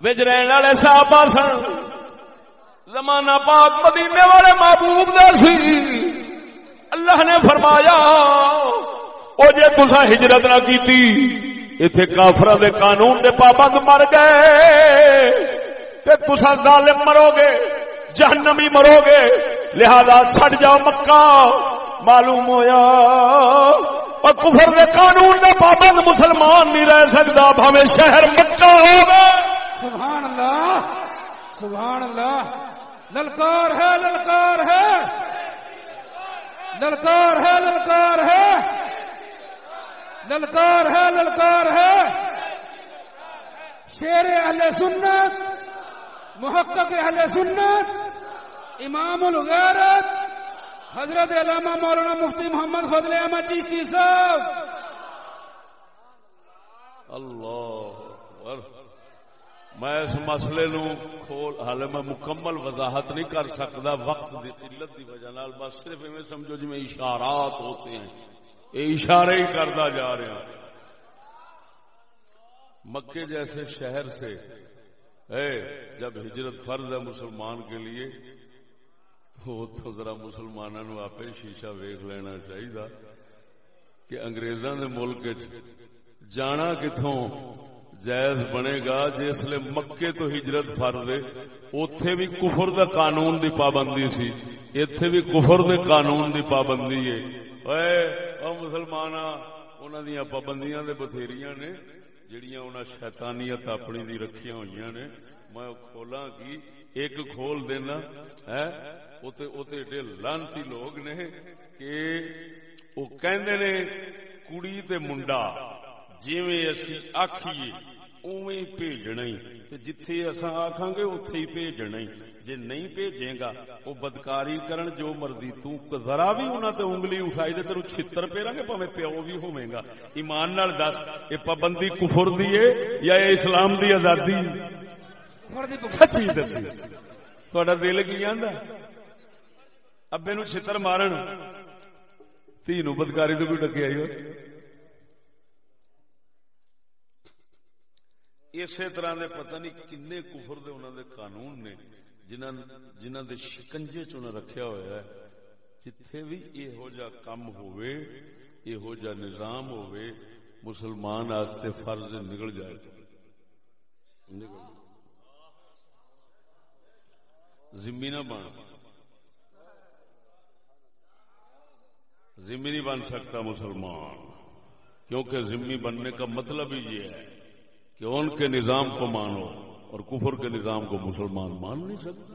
وچ رہن والے صحابہ سن۔ زمانہ پاک مدینے والے محبوب دے سی۔ اللہ نے فرمایا، او جے تسا ہجرت نہ کیتی، ایتھے کافراں دے قانون دے پابند مر گئے۔ تے تسا ظالم مرو گے، جہنمی مرو گے، لہذا چھڑ جاؤ مکہ۔ معلوم ہویا۔ اور کفر دے قانون دے پابند مسلمان نہیں رہ سکتا، بھاوے شہر مکہ ہوگا سبحان اللہ سبحان اللہ۔ للکار ہے للکار ہے۔ للکار ہے للکار ہے۔ للکار ہے للکار ہے۔ شیر اہل سنت۔ محقق اہل سنت، امام الغیرت، حضرت علامہ مولانا مفتی محمد فضل احمد چیشتی صاحب۔ اللہ میں اس مسئلے نو کھول، حالے میں مکمل وضاحت نہیں کر سکتا، وقت دی قلت دی وجہ نال، بس صرف ایویں سمجھو جی میں اشارات ہوتے ہیں۔ یہ اشارے ہی کرتا جا رہا ہوں مکے جیسے شہر سے اے، جب ہجرت فرض ہے مسلمان کے لیے تو اتو ذرا مسلمانوں آپ شیشہ ویخ لینا چاہیے کہ انگریزاں دے ملک جانا کتوں جائز بنے گا جی جسے مکے تو ہجرت فرض ہے۔ اتے بھی کفر دا قانون دی پابندی سی۔ اتے بھی کفر دے قانون دی پابندی ہے۔ اے، او مسلمان انہوں دیا پابندیاں دے بتھیریاں نے جڑیاں انہاں شیطانیت اپنی دی رکھیاں ہوئیاں نے، میں کھولاں کی، ایک کھول دینا، ہے؟ اوتے اوتے ایڈے لانتی لوگ نے کہ وہ کہندے نے، کڑی تے منڈا، جیویں اسی آکھیے، اوویں بھیجنا ہی، تے جتھے اساں آکھاں گے، اوتھے ہی بھیجنا ہی۔ جے نہیں بھیجے گا او بدکاری کرن جو مرضی تو ذرا بھی انہاں تے انگلی اٹھائی تے تینوں چھتر پیراں گے پاویں پیو بھی ہوویں گا ایمان نال دس اے پابندی کفر دی یا اے اسلام دی آزادی۔ سچی دسی تہاڈا دل کی آندا ابے نو چھتر مارن۔ تھی نو بدکاری تو کوئی آئی ہو اسی طرح دے پتہ نہیں کنے کفر دے انہوں دے قانون نے۔ جنہاں جنہاں دے شکنجے چ رکھیا ہوا ہے، جتھے بھی یہو جا کم ہوئے یہو جا نظام ہوئے مسلمان آستے فرض نکل جائے۔ نکل نہ بن۔ ذمہ نہیں بن سکتا مسلمان، کیونکہ ذمہ بننے کا مطلب ہی یہ ہے کہ ان کے نظام کو مانو۔ اور کفر کے نظام کو مسلمان مان نہیں سکتے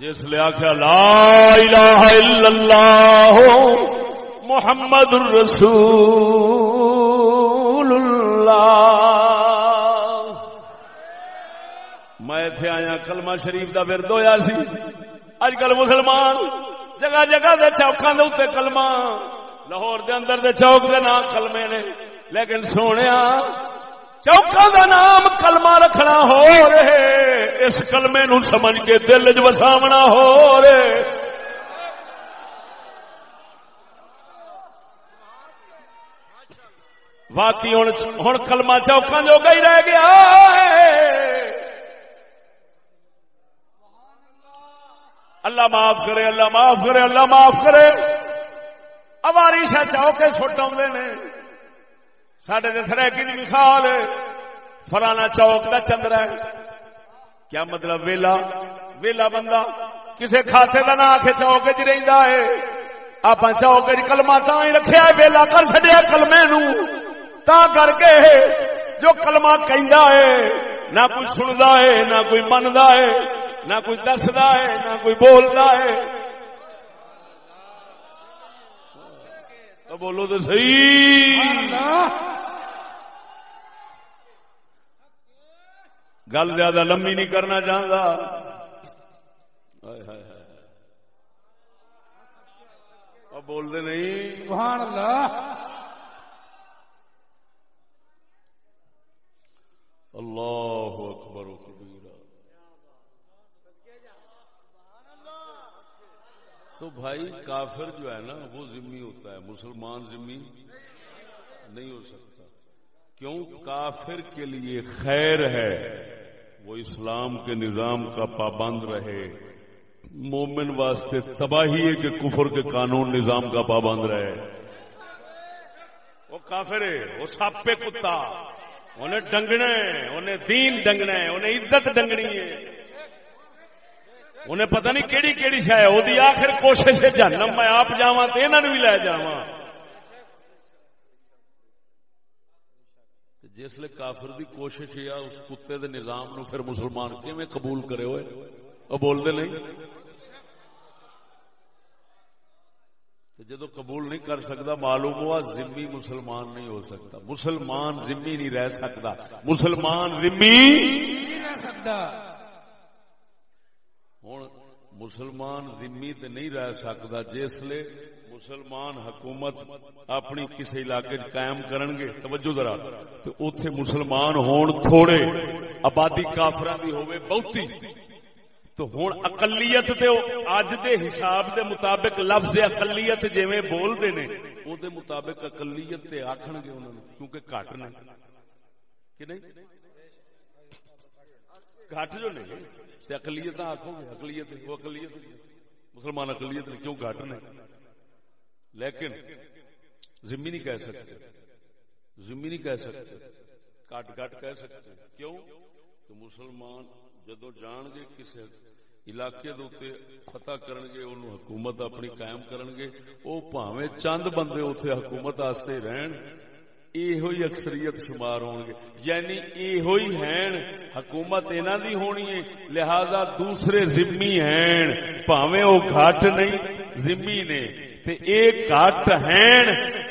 جس لے آخیا لا الہ الا اللہ محمد الرسول اللہ میں اتنے آیا، کلمہ شریف دا ورد ہویا سی۔ اج کل مسلمان جگہ جگہ دے چوکاں دے اوتے کلمہ، لاہور دے اندر دے چوک دے نام کلمے نے۔ لیکن سونیا چوکا دا نام کلمہ رکھنا ہو رہے۔ اس کلمے نو سمجھ کے دل چ وساونا ہو رہے۔ باقی ہوں کلما چوکا جوگا ہی رہ گیا اللہ معاف کرے، اللہ معاف کرے، اللہ معاف کرے۔ اواری شا چوکے سٹ آدھے نے۔ سڈے سریکی کی مثال فلانا چوک کا چندرا ہے۔ کیا مطلب ویلا؟ ویلا بندہ کسی کھاتے کا نہ آخ چوک چ رہتا ہے۔ آپ چوک کلما تا ہی رکھا ویلا کر چڈیا کلمے نو تا کر کے جو کلمہ کہندا ہے، نہ کوئی سندا ہے، نہ کوئی مندا ہے، نہ کوئی دسدا ہے، نہ کوئی بولدا ہے۔ تو بولو تو صحیح۔ گل زیادہ لمبی نہیں کرنا چاہتا بولتے نہیں۔ سبحان اللہ۔ اللہ اکبر و کبیرہ تو بھائی کافر جو ہے نا، وہ ذمی ہوتا ہے، مسلمان ذمی نہیں ہو سکتا۔ کیوں؟ کافر کے لیے خیر ہے، وہ اسلام کے نظام کا پابند رہے۔ مومن واسطے تباہی ہے کہ کفر کے قانون نظام کا پابند رہے۔ وہ کافر ہے، وہ ساپے کتا، انہیں ڈنگنا ہے، انہیں دین ڈنگنا ہے، انہیں عزت ڈنگنی ہے۔ انہیں پتہ نہیں کیڑی کیڑی شاید وہ آخر کوشش ہے جہنم میں آپ جاوا تو یہاں بھی لے جا جس لیے کافر دی کوشش یا اس کتے دے نظام نو پھر مسلمان کیویں قبول کرے ہوئے؟ وہ بول دے نہیں جدو قبول نہیں کر سکتا معلوم ہوا ذمی مسلمان نہیں ہو سکتا مسلمان ذمی نہیں رہ سکتا مسلمان ذمی رہ سکتا ہوں، مسلمان ذمی تے نہیں رہ سکتا جس لے مسلمان حکومت اپنی کسی علاقے قائم کرن گے۔ توجہ ذرا۔ تو اوتھے مسلمان ہون تھوڑے، آبادی کافران دی ہوئے بہتی۔ تو ہوں اقلیت دے اج دے حساب دے مطابق لفظ اقلیت جویں بول دے نے، او دے مطابق اقلیت تے آکھن گے انہاں نوں، کیونکہ گھٹ نے۔ کہ نہیں؟ گھٹ جو نہیں۔ تے اقلیت آکھو گے، اقلیت وہ اقلیت مسلمان اقلیت نے کیوں گھٹ نے؟ لیکن ذمہ نہیں کہہ سکتے ذمہ نہیں کہہ سکتے کٹ گٹ کہہ سکتے کیوں؟ کہ مسلمان جدو جان گے کسی علاقے دے فتح کرن گے ان حکومت اپنی قائم کرن گے، او پاوے چند بندے اتنے حکومت آستے رہن۔ یہ اکثریت شمار ہو گے یعنی یہ ہیں حکومت انہوں دی ہونی ہے لہذا دوسرے ذمی ہیں پاوے وہ گھٹ نہیں ذمی نے کٹ ہیں،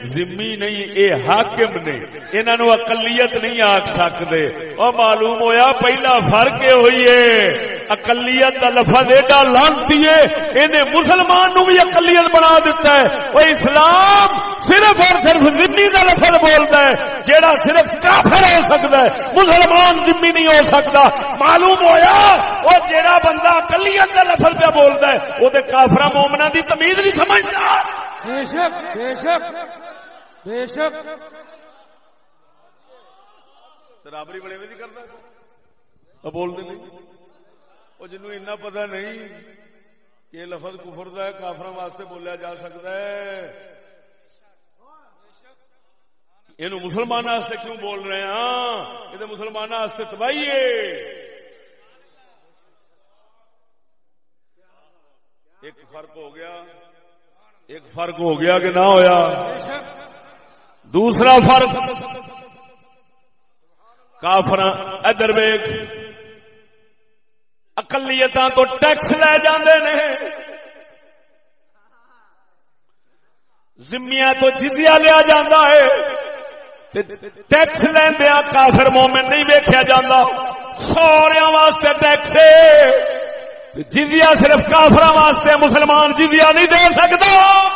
ذمی نہیں، اے حاکم نے۔ انہوں اقلیت نہیں آخ سکتے اور معلوم ہویا، پہلا فرق یہ ہوئی ہے اقلیت کا لفظ ایڈا لانتی ہے انہیں مسلمان نو بھی اقلیت بنا دیتا ہے۔ وہ اسلام صرف اور صرف ذمی کا لفظ بولتا ہے، جیڑا صرف کافر ہو سکتا ہے۔ مسلمان ذمی نہیں ہو سکتا معلوم ہویا وہ جیڑا بندہ اقلیت کا لفظ پہ بولتا ہے وہ کافر مومنا دی تمیز نہیں سمجھتا بے شک بے شک بے شک۔ برابری بڑے میں نہیں کرتا بول دیں وہ جنو اتنا پتا نہیں کہ لفظ کفر ہے کافر واسطے بولیا جا سکتا ہے۔ یہ مسلمان کیوں بول رہے ہیں ہاں؟ یہ مسلمان تباہی ہے۔ ایک فرق ہو گیا۔ ایک فرق ہو گیا کہ نہ ہویا۔ دوسرا فرق کافر ادر ویگ اقلیت تو ٹیکس لے جاندے نے۔ زمیا تو جدیا لیا جاتا ہے۔ ٹیکس لیندیا کافر مومن نہیں ویکیا جاتا سوریا واسطے ٹیکس جزیا صرف کافر واسطے مسلمان جزیا نہیں دے سکتا۔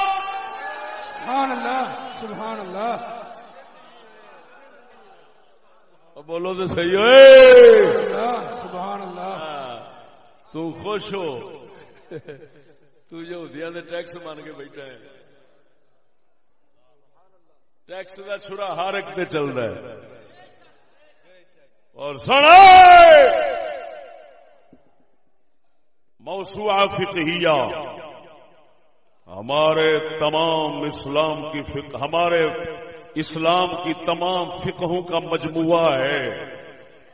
سبحان اللہ سبحان اللہ۔ بولو تو صحیح ہوئے۔ سبحان اللہ تو خوش ہو۔ تو یہودیاں دے ٹیکس مان کے بیٹھا ہے۔ ٹیکس کا چھڑا ہر ایک تے چلتا ہے۔ اور سنا موسوعہ فقہیہ، ہمارے تمام اسلام کی فقہ ہمارے اسلام کی تمام فقہوں کا مجموعہ ہے۔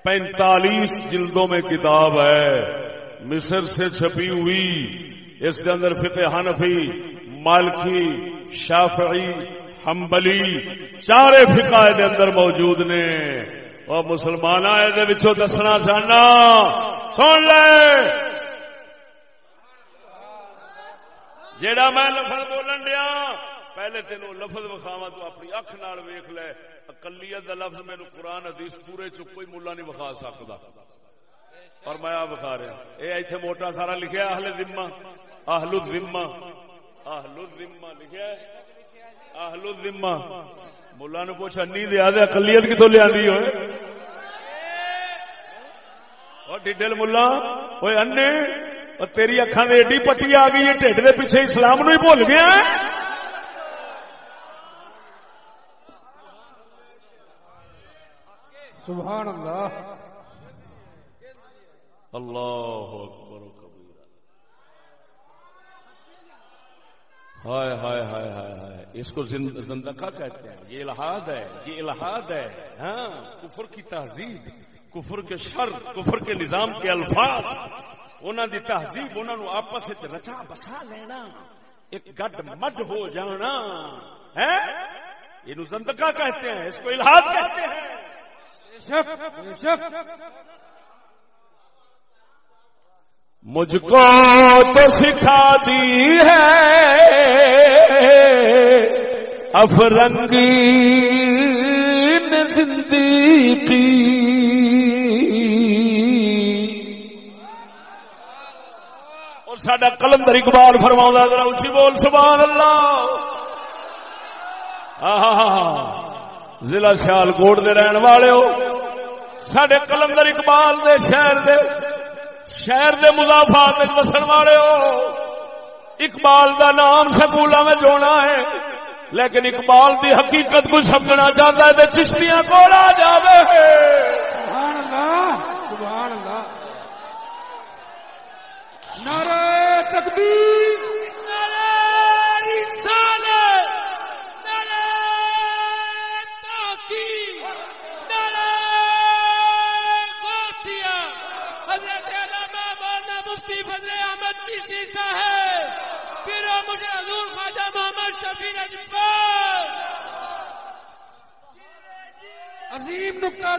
پینتالیس جلدوں میں کتاب ہے۔ مصر سے چھپی ہوئی، اس کے اندر فقہ حنفی، مالکی، شافعی ہمبلی چارے فقہ دے اندر موجود نے۔ اور مسلمان دسنا چاہنا۔ سن لے! جیڑا میں لفظ بولن دیا، پہلے تینوں لفظ وکھاوا تو اپنی اکھ نال ویخ لے۔ اکلیت دا لفظ مینو قرآن حدیث پورے چ کوئی ملا نہیں وکھا سکتا۔ اور میں آ وکھا رہا۔ یہ اتنے موٹا سارا لکھیا اہل ذمہ۔ اہل الذمہ اہل الذمہ لکھیا اہل الذمہ ملا نے پوچھا نہیں دیا دے اکلیت کتوں لیا ہوئے؟ ہاں، اور ڈیڈل ملا ہوئے انے۔ اور تیری اکھان ایڈی پٹی آ گئی ہے ٹھڈ کے پیچھے اسلام نو ہی بھول گیا سبحان اللہ۔ اللہ اکبر ہائے ہائے ہائے ہائے ہائے۔ اس کو زندقہ کہتے ہیں؟ یہ الہاد ہے یہ الہاد ہے۔ ہاں کفر کی تہذیب کفر کے شر کفر کے نظام کے الفاظ۔ انہوں دی تہذیب انہوں نے آپس رچا بسا لینا ایک گڈ مڈ ہو جانا ہے یہ زندگا کہتے ہیں اس کو الہاد کہتے ہیں مجھ کو تو سکھا دی ہے افرنگی زندگی سڈا کلندر اقبال فرما ذرا اچھی بول، سبحان اللہ۔ ضلع سیال کوٹ دے رہن والے ہو سڈے کلندر اقبال دے شہر دے شہر دے مضافات وسن والے ہو اقبال دا نام سکولا میں جونا ہے، لیکن اقبال دی حقیقت کو سمجھنا چاہتا ہے تو چشتیاں کو آ جاوے۔ سبحان اللہ سبحان اللہ۔ نعرہ تکبیر۔ نعرہ رسالت نعرہ تحقیق نعرہ غوثیہ حضرت علامہ مولانا مفتی فضل احمد چیشتی صاحب پیر مجھے حضور خواجہ محمد شفیع اجبار عظیم نقطہ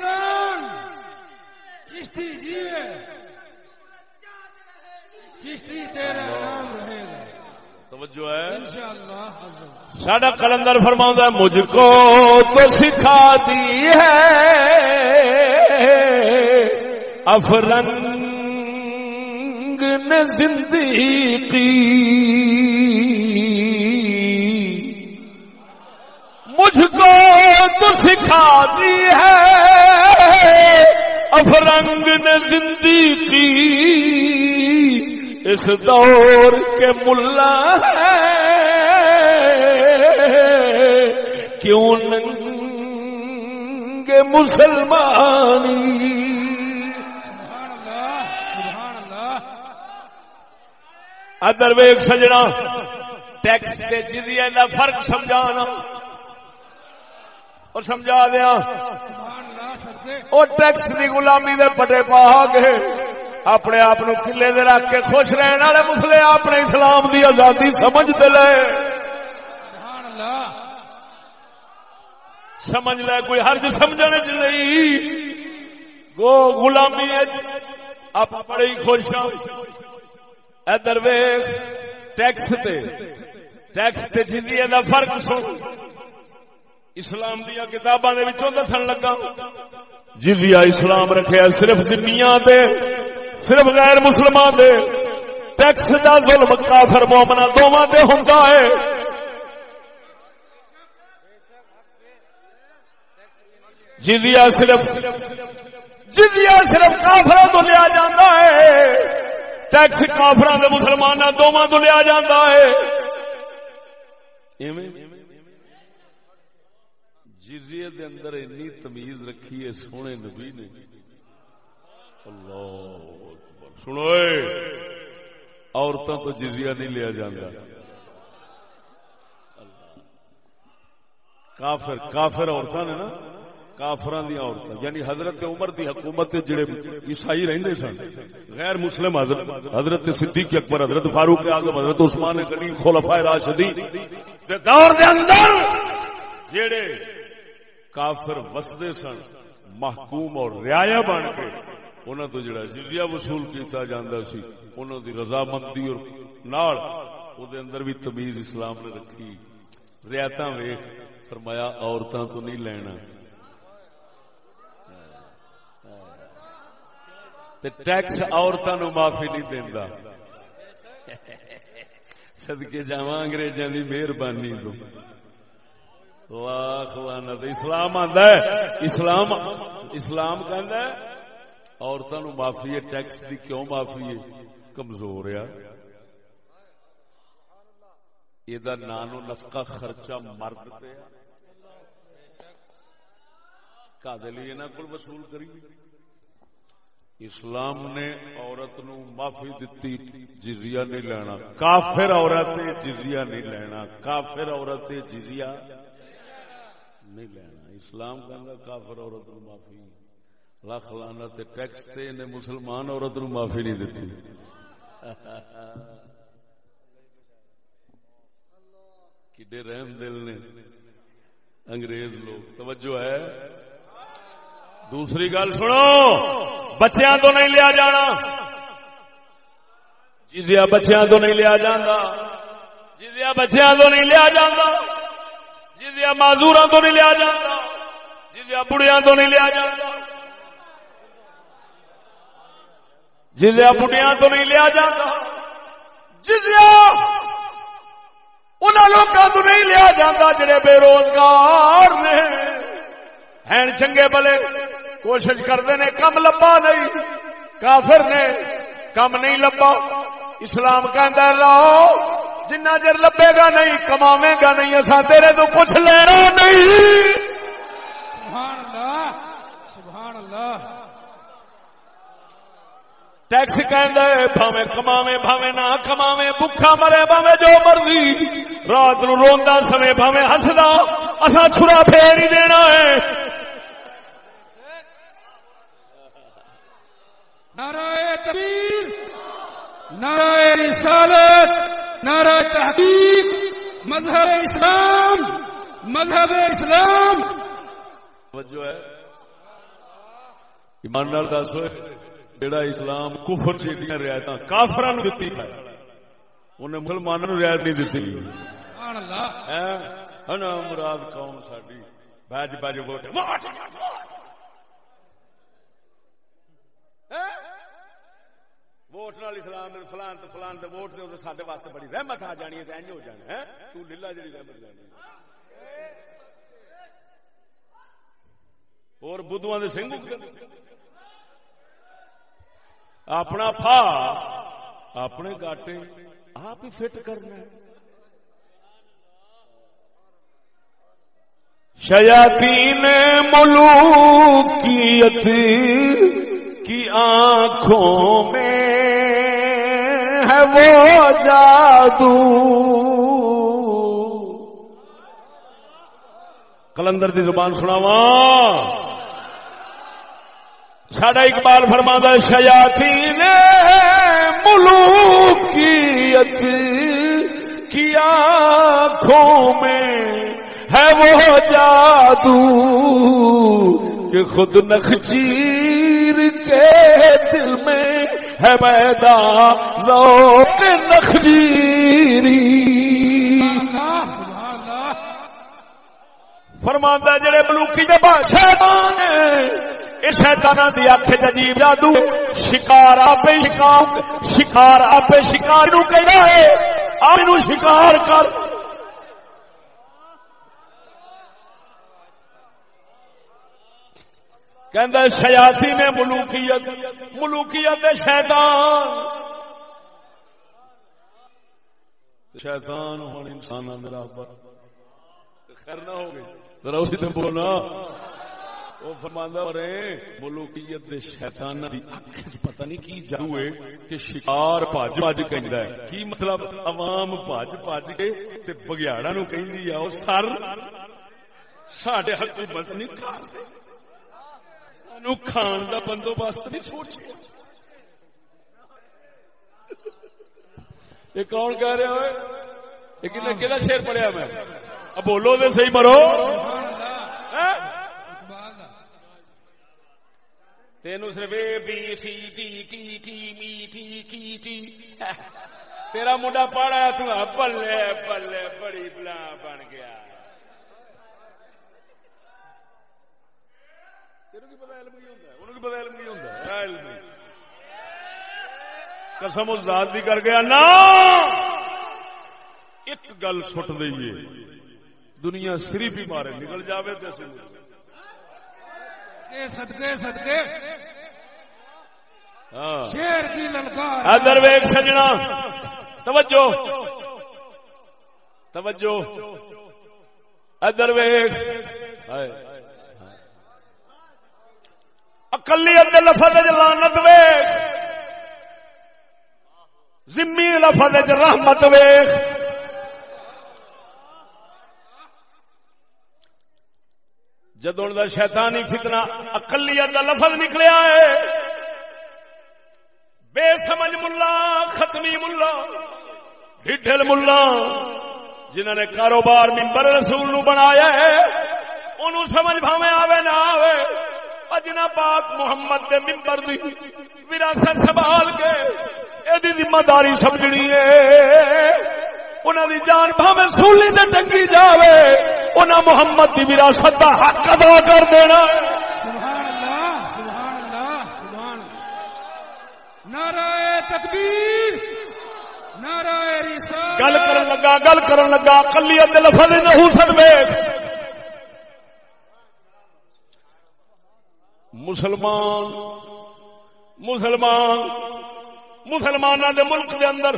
چشتی جیوے توجہ ہے۔ ساڈا کلندر فرما مجھ کو تو سکھا دی ہے۔ افرنگ نے زندگی۔ مجھ کو تو سکھا دی ہے۔ افرنگ نے زندگی۔ اس دور کے ملا ہے کیوں ننگے مسلمانی؟ ادر ویگ سجنا ٹیکس کے جزیے کا فرق سمجھانا۔ اور سمجھا دیا وہ ٹیکس کی غلامی دے پٹے پا گئے اپنے آپ کلے دے رکھ کے خوش رہنے والے مسلے اپنے اسلام دی آزادی سمجھ لے۔ سمجھ لے، کوئی حرج سمجھنے چ نہیں۔ گو غلامی آپ بڑے ہی خوش ہوں ادھر ویخ ٹیکس تے۔ ٹیکس تے جزیے دا فرق سن۔ اسلام دیا کتاباں دے وچوں دسن لگا۔ جزیہ اسلام رکھیا صرف دنیا دے۔ صرف غیر مسلمان دے۔ ٹیکس کا ظلم کافر مومنا دونوں دے ہوں ہے۔ جزیا صرف جزیا صرف کافر تو لیا جاتا ہے۔ ٹیکس کافر دے مسلمان دونوں تو لیا جاتا ہے۔ جزیے دے اندر انی تمیز رکھی ہے سونے نبی نے۔ اللہ۔ اکبر سنو عورتوں تو جزیہ نہیں لیا جاتا کافر کافر عورتوں نے نا کافران دی عورتیں یعنی حضرت عمر دی حکومت جڑے عیسائی رہندے سن، غیر مسلم حضرت حضرت صدیق اکبر، حضرت فاروق اعظم، حضرت عثمان غنی، خلفائے راشدین دے دور دے اندر جڑے کافر وسدے سن، محکوم اور رعایا بن کے انہاں تو جڑا جزیہ وصول کیتا جاندا سی، انہاں دی رضامندی اور نال او دے اندر بھی تمیز اسلام نے رکھی۔ رعایتاں ویکھ، فرمایا عورتاں تو نہیں لینا۔ ٹیکس عورتوں نو معافی نہیں دینا سدکے جا اگریزاں کی مہربانی تو۔ لاکھ لانت اسلام آتا ہے۔ اسلام اسلام کہ عورتوں نو معافی ہے، ٹیکس دی کیوں معافی ہے؟ کمزور آ یہ نانو نفقہ خرچہ مرد پہ کا لیے نہ کل وصول کری؟ اسلام نے عورت نو معافی دتی جزیا نہیں لینا۔ کافر عورت جزیا نہیں لینا۔ کافر عورت جزیا نہیں لینا۔ اسلام کہ کافر عورت نو معافی۔ لکھ لانا ٹیکس تے نے مسلمان عورت نو معافی نہیں دتی کڈے رحم دل نے؟ انگریز لوگ، توجہ ہے؟ دوسری گل سنو، بچیاں تو نہیں لیا جانا۔ جزیا بچیاں تو نہیں لیا جانا۔ جزیا بچیاں تو نہیں لیا جانا۔ جزیا معذور تو نہیں لیا جانا۔ جزیا بڑھیا تو نہیں لیا جانا۔ جزیا بڑھیا تو نہیں لیا جاتا جزیا ان لوگوں تو نہیں لیا جاتا جڑے بے روزگار نے۔ ہیں چنگے بلے کوشش کرتے نے کم لبا نہیں کافر نے کم نہیں لبا۔ اسلام کہ رہو جنہ چر لبے گا نہیں کماوے گا نہیں اصا تیرے تو کچھ لینا نہیں۔ سبحان اللہ سبحان اللہ۔ ٹیکس کہ کماوے بھاوے نہ کماوے بکھا مرے بھاوے جو مرضی رات نو روا سمے بھاوے ہسدا اصا چھرا پھیر ہی دینا ہے نعرہ تبیر نعرہ رسالت نعرہ تحقیق مذہب اسلام مذہب اسلام جو ہے ایمان نال دس ہوئے جڑا اسلام کفر چیڑیاں رعایت کافران دیتی ہے انہیں مسلمانوں رعایت نہیں دیتی سبحان اللہ مراد قوم ساڈی۔ باج باج ووٹ۔ ووٹ! نال اسلام فلان تو فلان تو ووٹ دے سارے واسطے بڑی رحمت آ جانی ہے ہو جانا ہے تو لیلا جی رحمت لینی اور بدھواں دے سنگ اپنا پھا، اپنے گاٹے آپ ہی فٹ کرنا شیاطین ملوکیت کی آنکھوں میں ہے وہ جادو۔ کلندر کی زبان سناوا ساڈا اقبال فرما شیاتی نے ملوکیت کی آنکھوں میں ہے وہ جادو کہ خود نخچیر کے دل میں ہے میدا لوٹ نخجیری فرماندہ جڑے ملوکی دے بادشاہ یہ شیطانہ دی آنکھ عجیب جادو شکار آپ شکار شکار آپ شکار۔ نو کہہ ہے، آپ شکار کر۔ کہ سیاسی نے ملوکیت ملوکیت شیطان۔ شیطان ہوں انسان خیر نہ ہو گئی ذرا اسی تے بولنا۔ وہ فرماندا رے ملوکیت دے شیطان دی اکھ پتہ نہیں کی جادو کہ شکار بھج بھج کہندا ہے۔ کی مطلب؟ عوام بھج بھج کے تے بگیاڑا نو کہندی ہے، او سر ساڈے حکومت نہیں کھان دے۔ سانو کھان دا بندوبست نہیں سوچیا۔ یہ کون کہہ رہے ہوئے یہ کنے کہدا شیر پڑھیا میں؟ اب بولو دے صحیح مرو ہاں؟ تین صرف A B C T T T me T کی ٹی۔ تیرا منڈا تو بلے بلے بڑی بلا بن گیا۔ قسم ذات بھی کر گیا نا! ایک گل سٹ دئیے دنیا سری بھی مارے نکل جاوے تے صدقے صدقے ہاں۔ شیر کی للکار۔ ادر ویگ سجنا۔ توجہ۔ توجہ۔ ادر ویگ اقلیت لفظ وچ لعنت ویگ ذمی لفظ رحمت ویگ جدوں دا شیطانی فتنہ اقلیت دا لفظ نکلیا ہے، بے سمجھ ملا، ختمی ملا ڈھل ملا۔ جنہوں نے کاروبار ممبر رسول نو بنایا ہے، انہوں سمجھ بھاوے آوے نہ آوے۔ اجنا پاک محمد دے ممبر دی وراثت سنبھال کے یہ ذمہ داری سمجھنی ہے۔ انہوں دی جان بھاوے سولی تے ٹنگی جاوے انہوں محمد دی وراثت دا حق ادا کر دینا۔ ہے سبحان اللہ سبحان اللہ سبحان اللہ۔ نعرہ تکبیر نعرہ رسالت۔ گل کرن لگا گل کرن لگا اقلیت دے لفظ نحوست میں مسلمان مسلمان مسلمانوں دے ملک دے اندر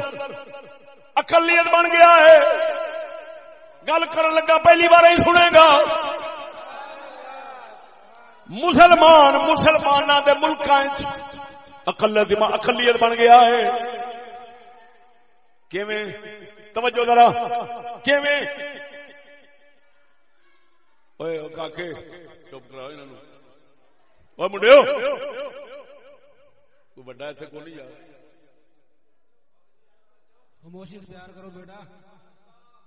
اقلیت بن گیا ہے۔ گل کرن لگا، پہلی بار ہی سنے گا۔ مسلمان مسلمانوں دے ملکاں اقلیت اقلیت بن گیا ہے۔ کیویں؟ توجہ ذرا۔ کیویں؟ اوئے، او کاکے، چپ کراؤ انہاں نو اوے منڈیو۔ کوئی بڑا ایتھے کول نہیں جا۔ خاموشی اختیار کرو بیٹا۔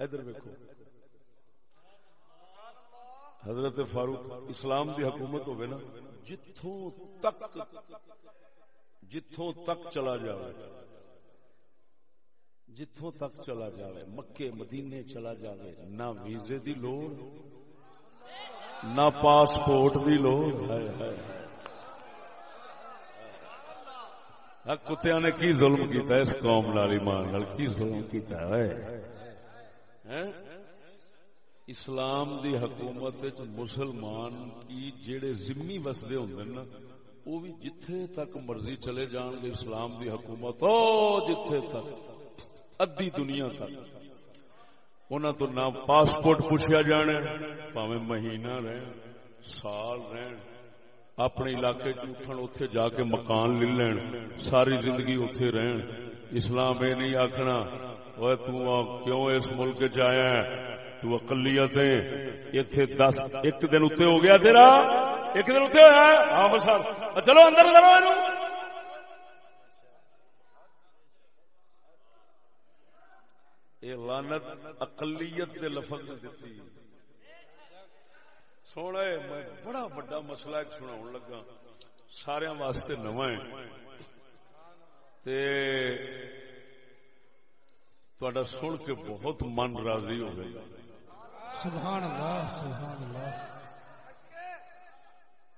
ادھر ویکھو۔ حضرت فاروق اسلام دی حکومت ہوگی نا، جتھوں تک جتھوں تک چلا جائے جتھوں تک چلا جائے مکے، مدینے چلا جائے نہ ویزے دی لوڑ، نہ پاسپورٹ دی لوڑ۔ ہائے ہائے ہاں کتیا نے کی ظلم کیتا اس قوم نال ایمان نال کی ظلم کیتا ہے؟ اسلام دی حکومت وچ مسلمان کی جڑے ذمی وسدے ہوندے نا، وہ بھی جتھے تک مرضی چلے جان گے اسلام دی حکومت، او جتھے تک، ادھی دنیا تک۔ انہاں تو نہ پاسپورٹ پوچھیا جانا، پاویں مہینہ رہن، سال رہن۔ اپنے علاقے چ اٹھن جا کے مکان لے لین، ساری زندگی اوتھے رہن۔ اسلام اے نہیں آکھنا اوے تو کیوں اس ملک چ آیا ہے؟ تو اقلیت ہے ایتھے دس، ایک دن اتنے ہو گیا تیرا؟ ایک دن اتنے ہوا ہے؟ ہاں بس ہاں۔ چلو اندر کرو اینو یہ لانت اقلیت دے لفظ نے سونا میں بڑا بڑا مسئلہ ایک سنا لگا۔ سارے واسطے نواں ہے۔ تے تھوڑا سن کے بہت من راضی ہو گئی سبحان اللہ سبحان اللہ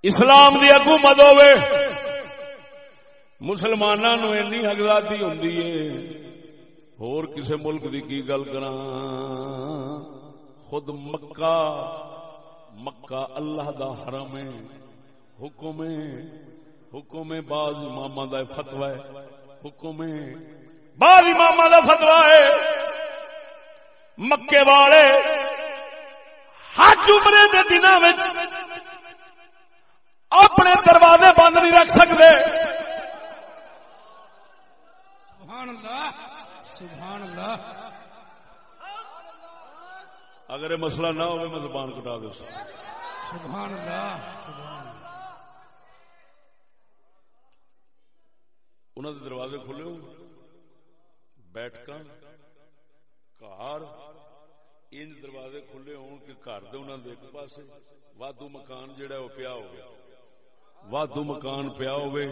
اسلام دی حکومت ہوے مسلمانوں نو اینی آزادی ہوندی ہے ہور کسے ملک دی کی گل کراں؟ خود مکہ مکہ اللہ دا حرم ہے۔ حکم ہے۔ حکم ہے، بعض امام دا فتوا ہے۔ حکم ہے۔ بعض امام دا فتوا ہے۔ مکے والے حج عمرے دے دنوں میں اپنے دروازے بند نہیں رکھ سکتے سبحان اللہ سبحان اللہ۔ اگر یہ مسئلہ نہ ہو میں زبان کٹا دو سبحان اللہ سبحان اللہ۔ انہوں نے دروازے کھلے ہو بیٹھ کر گھر ان دروازے کھلے ہون کہ گھر دے انہوں نے ایک پاسے۔ وادو مکان جڑا وہ پیا ہو گیا۔ وادو مکان پیا ہوے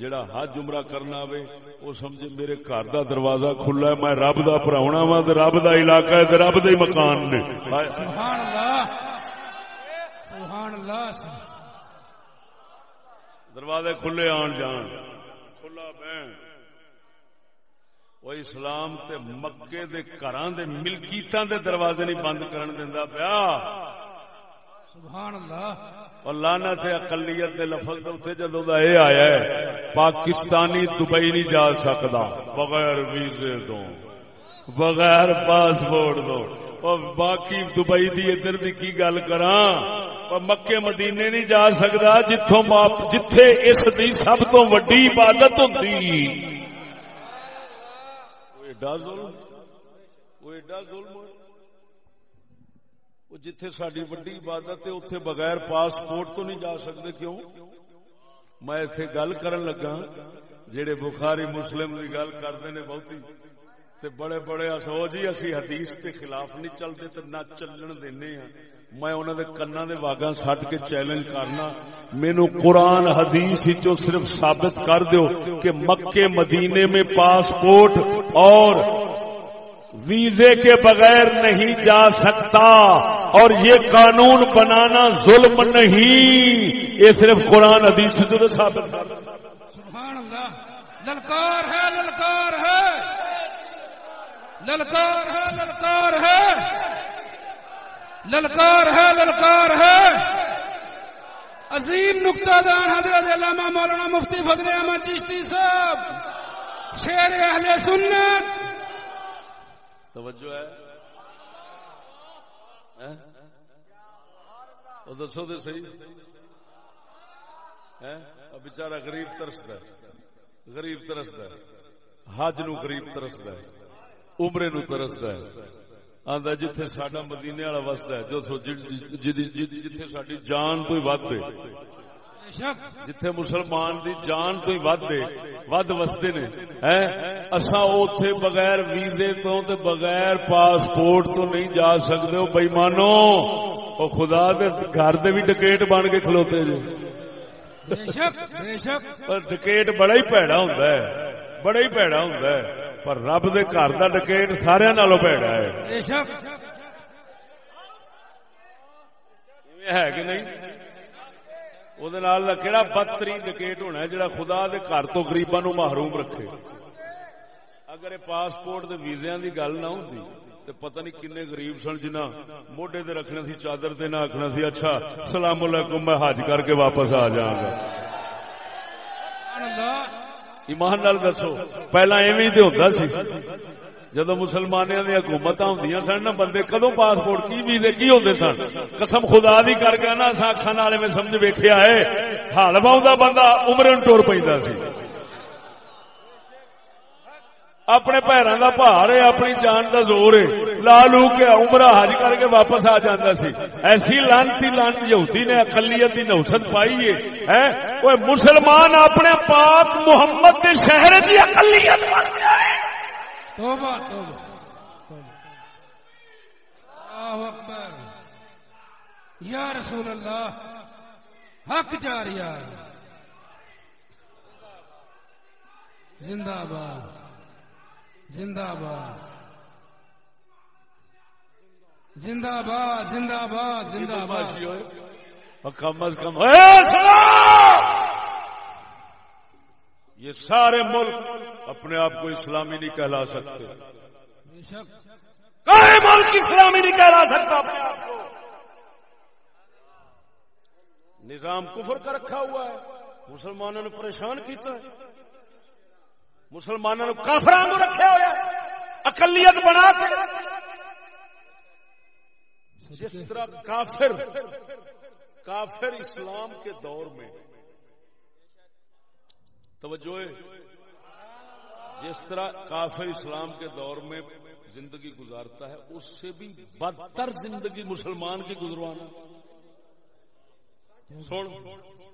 جڑا حج عمرہ کرنا ہوے وہ سمجھے میرے گھر دا دروازہ کھلا ہے میں رب دا پراونا وا تے رب دا علاقہ ہے تے رب دے مکان نے۔ سبحان اللہ سبحان اللہ دروازے کھلے آن جان۔ کھلا بہن۔ وہ اسلام تے مکے دے گھراں دے ملکیتاں دے دروازے نہیں بند کرن دیندا پیا۔ سبحان اللہ اور لانا تے اقلیت دے لفظ دے اوتے جدوں دا اے آیا ہے، پاکستانی دبئی نہیں جا سکدا، بغیر ویزے تو بغیر پاسپورٹ تو اور باقی دبئی دی ادھر دی کی گل کراں؟ اور مکے مدینے نہیں جا سکدا جتھوں جتھے اس دی سب تو وڈی عبادت ہوندی۔ وہ ایڈا ظلم، وہ ایڈا ظلم۔ وہ جتھے ساری وڈی عبادت ہے اتنے بغیر پاسپورٹ تو نہیں جا سکتے، کیوں؟ میں اتنے گل کرن لگا جہے بخاری مسلم کی گل کرتے نے بہتی، تے بڑے بڑے اسو جی اسی حدیث کے خلاف نہیں چلتے تے نہ چلن دینے ہیں۔ میں انہوں نے کنا دے واگاں سٹ کے چیلنج کرنا۔ مینو قرآن، حدیث چو صرف ثابت کر دیو کہ مکے، مدینے میں پاسپورٹ اور ویزے کے بغیر نہیں جا سکتا۔ اور یہ قانون بنانا ظلم نہیں یہ صرف قرآن حدیث سے ثابت سبحان اللہ للکار ہے للکار ہے۔ للکار ہے للکار ہے۔ للکار ہے للکار ہے۔ عظیم نقطہ دان حضرت علامہ مولانا مفتی فضل احمد چشتی صاحب شیر اہل سنت۔ توجہ ہے۔ دسو تو صحیح۔ بچارا غریب ترسد غریب ترسد حج نو غریب ترسد عمرے نو ترسد آدھا جتھے ساڈا مدینے والا وسد ہے، جو جتھے ساڈی جان تو ہی ود جتھے مسلمان دی جان تو ہی ود ود وستے نے اصا اتے بغیر ویزے تو تے بغیر پاسپورٹ تو نہیں جا سکتے مانو وہ خدا دے گھر دے بھی ڈکیٹ بن کے کھلوتے جی ڈکیٹ بڑا ہی پیڑا ہوں بڑا ہی پیڑا ہوں پر رب دے گھر دا ڈکیٹ سارے نالوں پیڑا ہے۔ ہے کہ نہیں؟ وہ کہڑا بدترین ڈکیٹ ہونا ہے جڑا خدا دے گھر تو گریباں نو محروم رکھے اگر پاسپورٹ دے ویزیا دی گل نہ ہوتی تو پتہ نہیں کنے غریب سن جنا موڈے تے رکھنا سی چادر تے نہ آخنا سی اچھا سلام علیکم میں حج کر کے واپس آ جاؤں گا ایمان نال دسو پہلا ایویں تے ہوتا سی جدو مسلمانوں دی حکومت ہوں سن نا، بندے کدو پاسپورٹ، کی ویزے، کی ہوتے سن؟ قسم خدا دی کر کے نا اکھان والے میں سمجھ ویکیا ہے۔ حال باؤ بندہ عمرن ٹور پہ سی۔ اپنے پیروں کا پہاڑ ہے، اپنی جان کا زور ہے۔ لا لو کے عمرہ حج کر کے واپس آ جاتا سی۔ ایسی لانتی لانتی یہودی نے اقلیت کی نوسط پائی ہے۔ مسلمان اپنے پاک محمد کے شہر کی اقلیت بن جائے توبہ توبہ۔ اللہ اکبر۔ یا رسول اللہ حق جاریا زندہ باد زندہ باد۔ زندہ باد زندہ باد زندہ باد۔ کم از کم۔ یہ سارے ملک اپنے آپ کو اسلامی نہیں کہلا سکتے۔ اسلامی نہیں کہلا سکتا اپنے آپ کو۔ نظام کفر کا رکھا ہوا ہے۔ مسلمانوں نے پریشان کیتا ہے۔ مسلمانوں کافران رکھا ہوا اقلیت بنا کے۔ جس طرح کافر کافر اسلام کے دور میں۔ توجہ جس طرح کافر اسلام کے دور میں زندگی گزارتا ہے، اس سے بھی بدتر زندگی مسلمان کی گزروانا سن،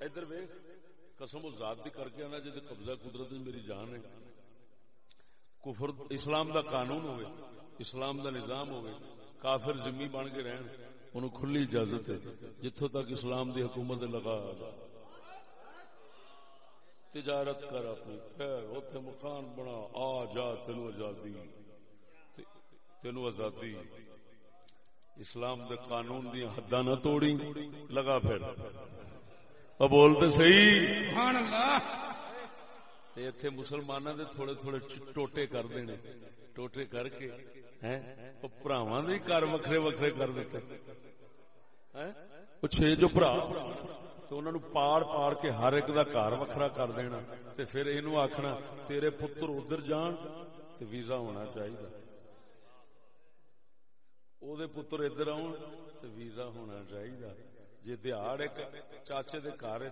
ادھر ویخ قسم و ذات بھی کر کے آنا جی قبضہ قدرت میری جان ہے۔ کفر، اسلام دا قانون ہوئے، اسلام دا نظام ہوئے، کافر ذمہ بن کے رہن، انہوں کھلی اجازت ہے جتوں تک اسلام دی حکومت لگا۔ تجارت کر اپنی اتنے مکان بنا آ جا تینو آزادی۔ تینو آزادی۔ اسلام دے قانون دیا حداں نہ توڑی لگا پھر۔ بولتے صحیح۔ سبحان اللہ۔ اتنے مسلمانوں دے تھوڑے تھوڑے ٹوٹے کر دینے۔ ٹوٹے کر کے پراواں دے گھر وکھرے وکھرے کر دیتے۔ چھ جو برا تو انہوں پاڑ پاڑ کے ہر ایک دا گھر وکھرا کر دینا تے پھر اینو آکھنا تیرے پتر ادھر جان تے ویزا ہونا چاہیے او دے پتر ادھر آن تے ویزا ہونا چاہیے جی دیہڑ ایک چاچے دے گھر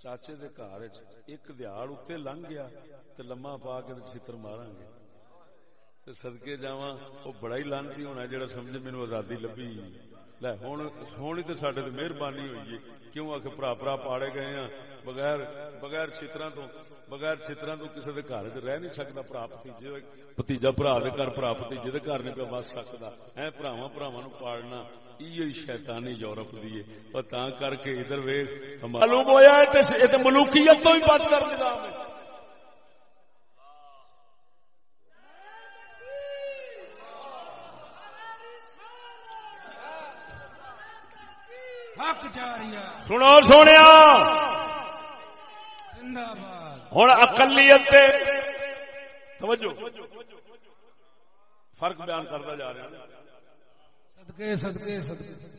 چاچے دے گھر ایک دیہڑ اتنے لنگ گیا تے لما پا کے چتر مارا گے سدکے جا وہ بڑا ہی لانتی ہونا جڑا سمجھے مینو آزادی لبھی ہونی تو سڈے تو مہربانی ہوئی ہے کیوں آ کے برا برا پاڑے گئے ہیں بغیر بغیر چترا تو بغیر چترا تو کسی کے گھر چ رہ نہیں سکتا برا پتیجے پتیجا برا دے گھر برا پتیجے دے گھر نہیں پہ بس سکتا ہے براوا براوا نو پالنا شیطانی یورپ دی اور تا کر کے ادھر ویخ معلوم ہوا ملوکیت تو ہی بات کر نظام ہے سنو سونے ہوں اقلیت توجہ۔ فرق بیان کرتا جا رہا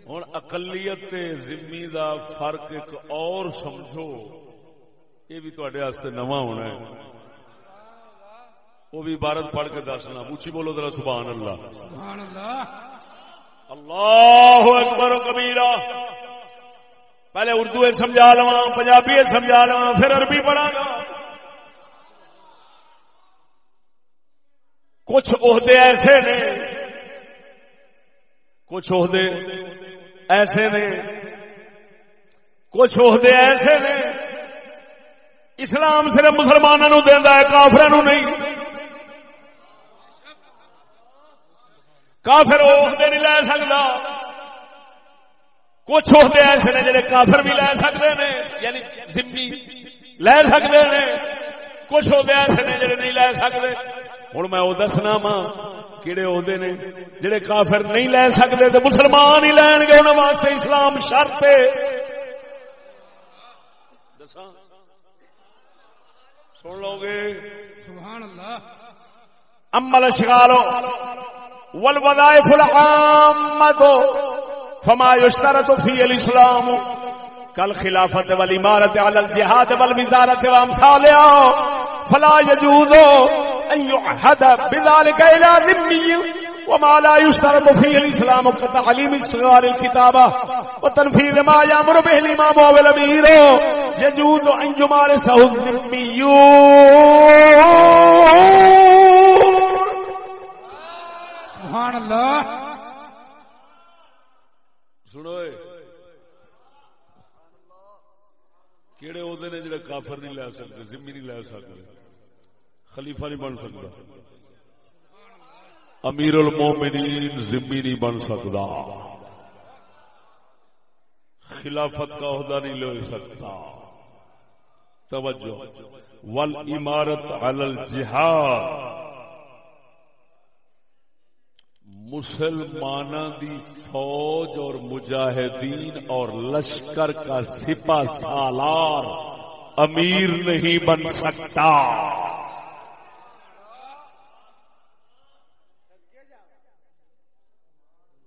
ہوں اقلیت زمی دا فرق ایک اور سمجھو۔ یہ بھی تھوڑے نواں ہونا ہے۔ وہ بھی عبارت پڑھ کے دسنا۔ پوچھی بولو ذرا سبحان اللہ۔ سبحان اللہ۔ اللہ اکبر کبیرہ۔ پہلے اردو سمجھا لوا پنجابی سمجھا لوا پھر عربی پڑھا گا۔ کچھ عہدے ایسے نے، کچھ عہدے ایسے نے، کچھ عہدے ایسے نے۔ اسلام صرف مسلمانوں دینا ہے کافر نہیں۔ کافر عہدے نہیں لے سکتا کچھ عہدے ایسے نے جڑے کافر بھی لے سکتے ہیں یعنی زمین لے سکتے ہیں کچھ عہدے ایسے نے جڑے نہیں لے سکتے۔ ہوں میں وہ دسنا وا کہڑے عہدے نے جڑے کافر نہیں لے سکتے تو مسلمان ہی لین گے انہوں واسطے اسلام شرط سن لو گے۔ سبحان اللہ امل شکالو ول فلحام فما يشترط في الاسلام كالخلافه والاماره على الجهاد والوزاره وامثالها فلا يجوز ان يعهد بذلك الى ذمي وما لا يشترط في الاسلام كتعليم الصغار الكتابه وتنفيذ ما يامر به الامام او الامير يجوز ان يمارسه الذميون سبحان الله سنو کہڑے عہدے نے جڑے کافر نہیں لے سکتے زمین نہیں لے سکتے۔ خلیفہ نہیں بن سکتا۔ امیر المومنین زمین نہیں بن سکتا۔ خلافت کا عہدہ نہیں لے سکتا۔ توجہ۔ ول عمارت الجہاد مسلمان دی فوج اور مجاہدین اور لشکر کا سپا سالار امیر نہیں بن سکتا۔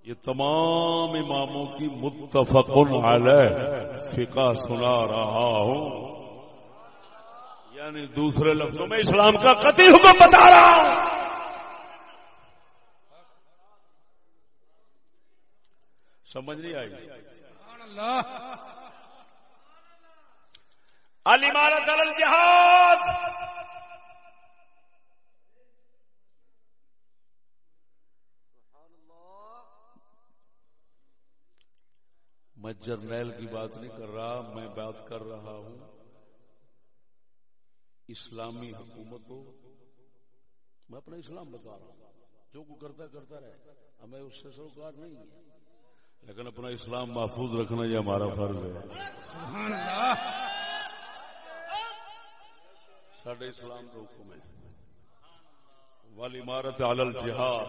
یہ تمام اماموں کی متفق علیہ فقہ سنا رہا ہوں۔ یعنی دوسرے لفظوں میں اسلام کا قطعی حکم بتا رہا ہوں۔ سمجھ نہیں آئی۔ المارت الجہاد میں جرنیل کی بات نہیں کر رہا میں بات کر رہا ہوں۔ اسلامی حکومت ہو میں اپنا اسلام بتا رہا ہوں۔ جو کو کرتا کرتا رہے۔ ہمیں اس سے سروکار نہیں ہے۔ لیکن اپنا اسلام محفوظ رکھنا یہ ہمارا فرض ہے۔ سڈے اسلام کا حکم ہے۔ والی عمارت عالل جہاد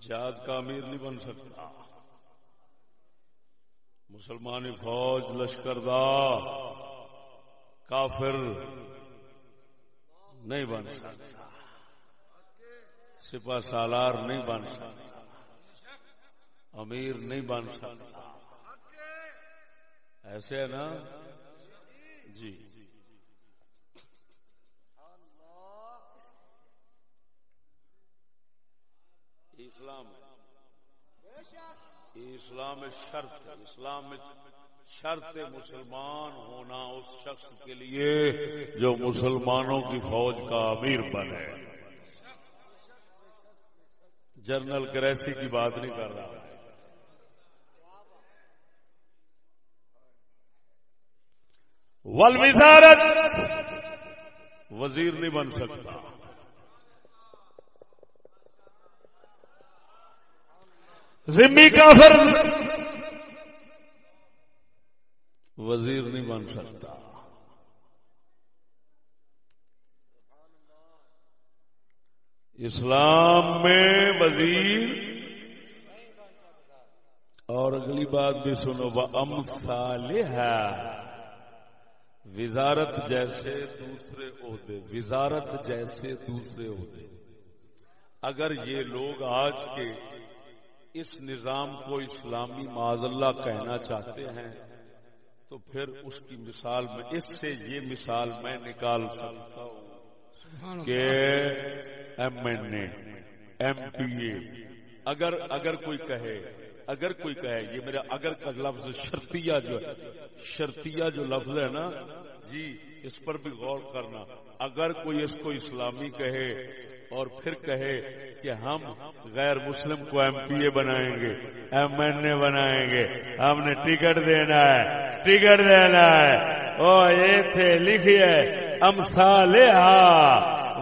جہاد کا امیر نہیں بن سکتا۔ مسلمانی فوج لشکر دا کافر۔ نہیں بن سکتا۔ سپا سالار نہیں بن سکتا۔ امیر نہیں بن سکتا۔ ایسے ہے نا؟ جی۔ اسلام اسلام شرط اسلام میں شرط مسلمان ہونا اس شخص کے لیے جو مسلمانوں کی فوج کا امیر بنے جنرل کریسی کی بات نہیں کر رہا۔ ولوزارت وزیر نہیں بن سکتا۔ ذمی کافر وزیر نہیں بن سکتا۔ اسلام میں وزیر۔ اور اگلی بات بھی سنو ام ہے۔ وزارت جیسے دوسرے عہدے، وزارت جیسے دوسرے عہدے۔ اگر یہ لوگ آج کے اس نظام کو اسلامی معذ اللہ کہنا چاہتے ہیں تو پھر اس کی مثال میں اس سے یہ مثال میں نکال سکتا ہوں کہ M N A M P A اگر اگر کوئی کہے اگر کوئی کہے یہ میرا اگر کا لفظ شرطیہ جو ہے شرطیہ جو لفظ ہے نا جی اس پر بھی غور کرنا۔ اگر کوئی اس کو اسلامی کہے اور پھر کہے کہ ہم غیر مسلم کو ایم پی اے بنائیں گے، ایم این اے بنائیں گے، ہم نے ٹکٹ دینا ہے، ٹکٹ دینا ہے۔ او، یہ تھے لکھیے امسال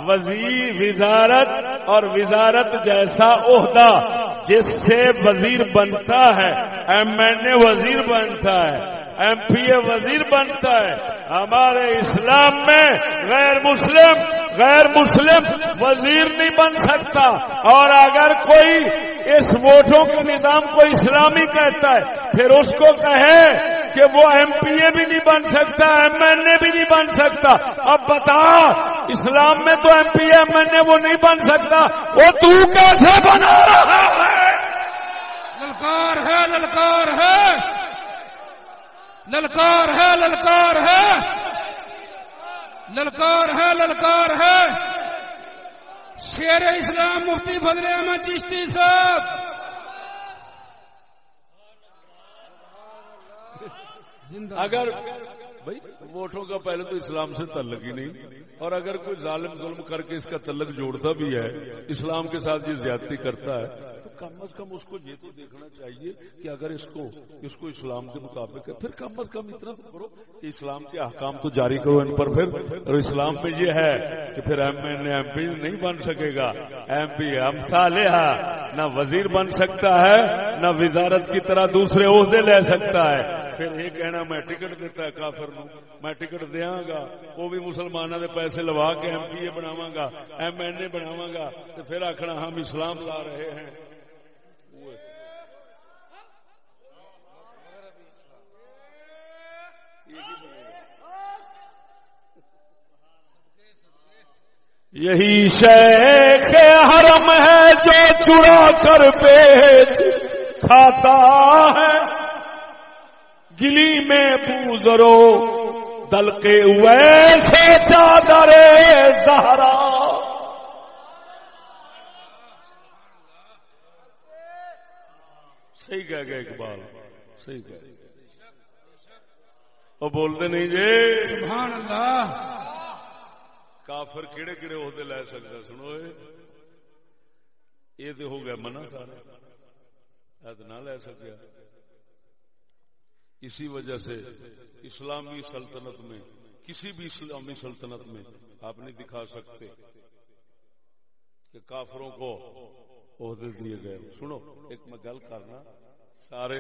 وزیر وزارت اور وزارت جیسا عہدہ، جس سے وزیر بنتا ہے، ایم این اے وزیر بنتا ہے۔ ایم پی اے وزیر بنتا ہے۔ ہمارے اسلام میں غیر مسلم غیر مسلم وزیر نہیں بن سکتا۔ اور اگر کوئی اس ووٹوں کے نظام کو اسلامی کہتا ہے، پھر اس کو کہے کہ وہ ایم پی اے بھی نہیں بن سکتا ایم این اے بھی نہیں بن سکتا۔ اب بتا، اسلام میں تو M P M N A وہ نہیں بن سکتا۔ وہ تو کیسے بنا رہا ہے؟ للکار ہے للکار ہے۔ للکار ہے للکار ہے۔ للکار ہے للکار ہے۔ شیر اسلام مفتی فضل احمد چشتی صاحب۔ اگر بھائی، ووٹوں کا پہلے تو اسلام سے تعلق ہی نہیں۔ اور اگر کوئی ظالم ظلم کر کے اس کا تعلق جوڑتا بھی ہے، اسلام کے ساتھ یہ زیادتی کرتا ہے کم از کم اس کو یہ تو دیکھنا چاہیے کہ اگر اس کو اس کو اسلام کے مطابق ہے، پھر کم از کم اتنا تو کرو کہ اسلام کے احکام تو جاری کرو ان پر پھر۔ اور اسلام میں یہ ہے کہ پھر ایم این ایم پی نہیں بن سکے گا۔ ایم پی ایم صالحہ، نہ وزیر بن سکتا ہے، نہ وزارت کی طرح دوسرے عہدے لے سکتا ہے۔ پھر یہ کہنا میں ٹکٹ دیتا ہے کافر نو میں ٹکٹ دیا گا، وہ بھی مسلمانوں کے پیسے لوا کے ایم پی اے بناواں گا، ایم این اے بناواں گا۔ تو پھر آخنا ہم اسلام لا رہے ہیں۔ یہی شیخ حرم ہے جو چرا کر بیچ کھاتا ہے۔ گلی میں پوزرو دل کے ویسے چادر زہرا۔ صحیح کہہ گیا اقبال، صحیح کہہ وہ بولتے نہیں جی سبحان اللہ کافر کہڑے کہڑے عہدے لے سکتا سنو یہ تو ہو گیا منع سارا تو نہ لے سکیا اسی وجہ سے اسلامی سلطنت میں کسی بھی اسلامی سلطنت میں آپ نہیں دکھا سکتے کہ کافروں کو عہدے دیے گئے سنو ایک میں گل کرنا سارے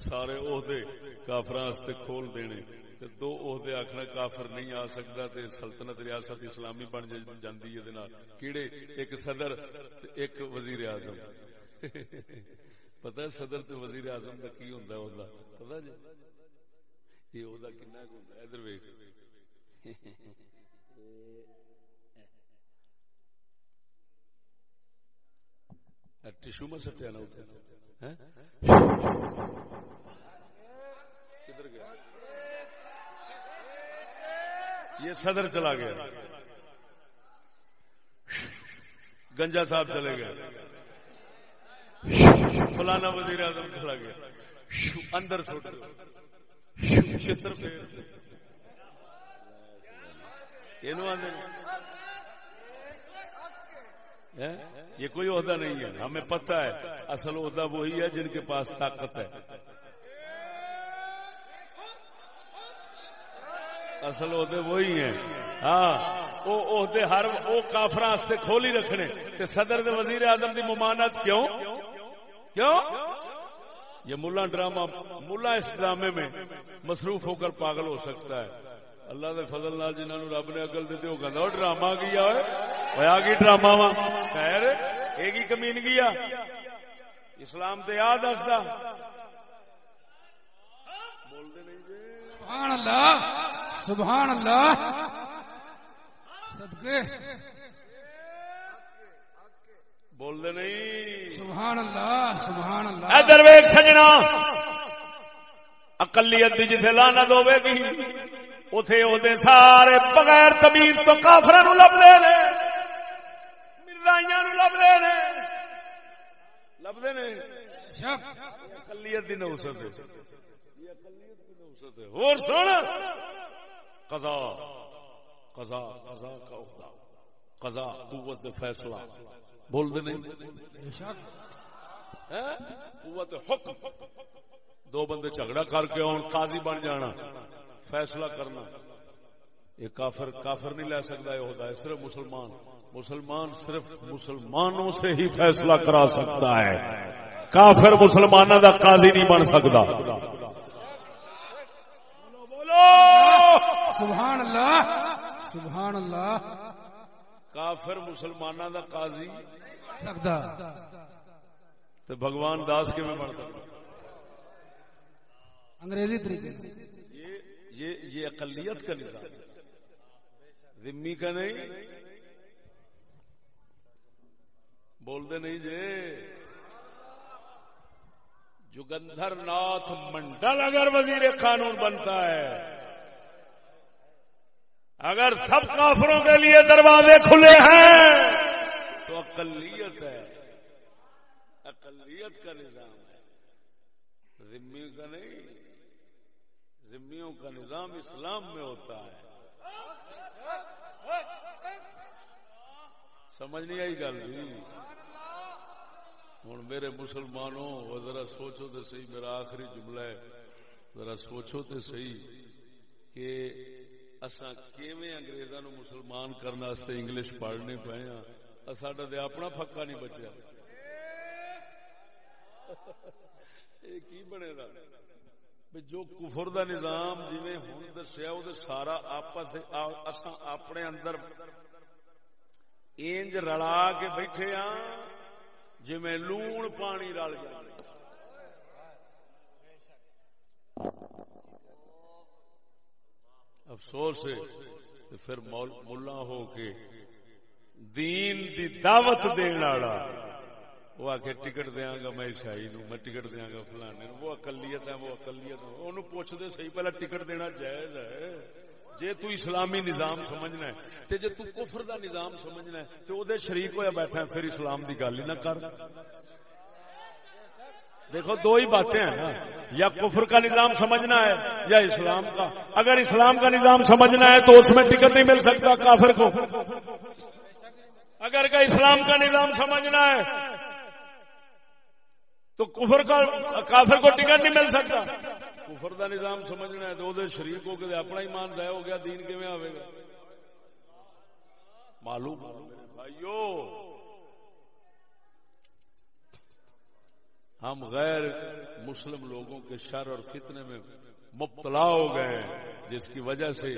سارے عہدے کافر کھول دینے۔ تے دو عہدے آخنا کافر نہیں آ سکتا تے سلطنت ریاست اسلامی بن جاتی ہے کیڑے؟ ایک صدر ایک وزیر اعظم۔ پتا صدر تے وزیر اعظم کا کی ہوں پتا جی؟ یہ عہدہ کنا ادھر ویک ٹشو میں سٹیا نا اتنے۔ کدھر گیا یہ صدر چلا گیا۔ گنجا صاحب چلے گئے۔ فلانا وزیر اعظم چلا گیا۔ اندر چھوٹ چھتر پھیر یہ یہ کوئی عہدہ نہیں ہے۔ ہمیں پتہ ہے، اصل عہدہ وہی ہے جن کے پاس طاقت ہے۔ اصل عہدے وہی ہیں۔ ہاں وہ عہدے ہر وہ کافر کھول ہی رکھنے۔ تے صدر دے وزیر اعظم دی ممانت کیوں؟ کیوں؟ یہ ملا ڈرامہ ملا اس ڈرامے میں مصروف ہو کر پاگل ہو سکتا ہے۔ اللہ دے فضل نال جنہوں نے رب نے اگل دیتے وہ کہتا ڈرامہ کیا ہے؟ آ گئی ڈرامہ وا؟ خیر ایک ہی کمین گیا اسلام تے یاد دستا سبحان اللہ سبحان اللہ۔ صدقے۔ بول دے نہیں۔ سبحان اللہ سبحان اللہ۔ ادھر ویک سجنا۔ اقلیت جتھے لعنت ہوے گی۔ اتے وہ سارے بغیر زمین تو کافر لبتے نے، مردائیاں لبتے نے۔ لبتے نے؟ کلیت کی نوسط اور سن، قضا قضا قضا کا عہدہ، قضا، قوت فیصلہ۔ بول دے نہیں ہاں؟ قوت حکم۔ دو بندے جھگڑا کر کے آن، قاضی بن جانا۔ فیصلہ کرنا۔ یہ کافر کافر نہیں لے سکتا یہ ہوتا ہے صرف مسلمان۔ مسلمان صرف مسلمانوں سے ہی فیصلہ کرا سکتا ہے۔ کافر مسلمانوں کا قاضی نہیں بن سکتا۔ سبحان اللہ سبحان اللہ کافر مسلمانوں کا قاضی سکتا۔ تو بھگوان داس کے میں بن سکتا؟ انگریزی طریقے۔ یہ یہ اقلیت کا نظام ذمی کا نہیں؟ بولتے نہیں جی۔ جگندر ناتھ منڈل اگر وزیر قانون بنتا ہے، اگر سب کافروں کے لیے دروازے کھلے ہیں، تو اقلیت ہے۔ اقلیت کا نظام ہے۔ ذمی کا نہیں؟ ذمیوں کا نظام اسلام میں ہوتا ہے۔ سمجھ نہیں آئی گل جی؟ ہوں میرے مسلمانوں ذرا سوچو تو صحیح، میرا آخری جملہ ہے۔ ذرا سوچو تو صحیح کہ اصا اگریزاں مسلمان کرنے انگلش پڑھنے پے ہاں؟ ساڈا تو اپنا پکا نہیں بچیا۔ [LAUGHS] یہ کی بنے گا جو کفر دا نظام جی ہوں دسیا وہ سارا آپس اپنے اندر انج رلا کے بیٹھے ہاں جی میں لون پانی رل جائے افسوس ہے پھر ملا ہو کے دین دی دعوت دین والا وہ آ کے ٹکٹ دیا گا میں عیسائی نو میں ٹکٹ دیا گا فلانے وہ اقلیت ہے، وہ اقلیت ہے۔ انہوں پوچھتے صحیح پہلے ٹکٹ دینا جائز ہے۔ جے تو اسلامی نظام سمجھنا ہے، تے جے تو کفر دا نظام سمجھنا ہے، تے او دے شریک ہویا بیٹھا ہے، پھر اسلام دی گل ہی نہ کر۔ دیکھو، دو ہی باتیں ہیں نا۔ یا کفر کا نظام سمجھنا ہے، یا اسلام کا۔ اگر اسلام کا نظام سمجھنا ہے، تو اس میں ٹکٹ نہیں مل سکتا کافر کو۔ اگر کا اسلام کا نظام سمجھنا ہے تو کفر کا کافر کو ٹکٹ نہیں مل سکتا۔ کفر کا نظام سمجھنا ہے تو شریف ہو کے اپنا ایمان ضائع ہو گیا، دین کیون آئے گا؟ معلوم بھائیو، ہم غیر مسلم لوگوں کے شر اور فتنے میں مبتلا ہو گئے جس کی وجہ سے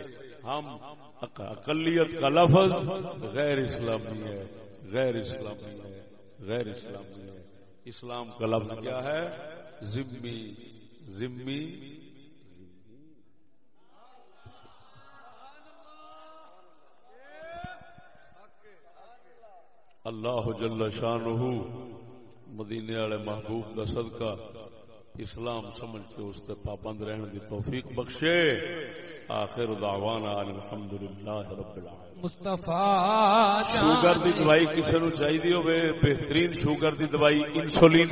ہم اقلیت کا لفظ غیر اسلامی ہے، غیر اسلامی ہے، غیر اسلامی ہے۔ اسلام کا لفظ کیا ہے؟ ذمی ذمی اللہ جل شان مدینے والے محبوب کا صدقہ۔ اسلام سمجھ کے اس سے پابند رہنے کی توفیق بخشے۔ آخر دعوانا الحمدللہ رب العالمین۔ مصطفیٰ شوگر دی دوائی کسی نو چاہیے ہوئے بہترین شوگر دی دوائی انسولین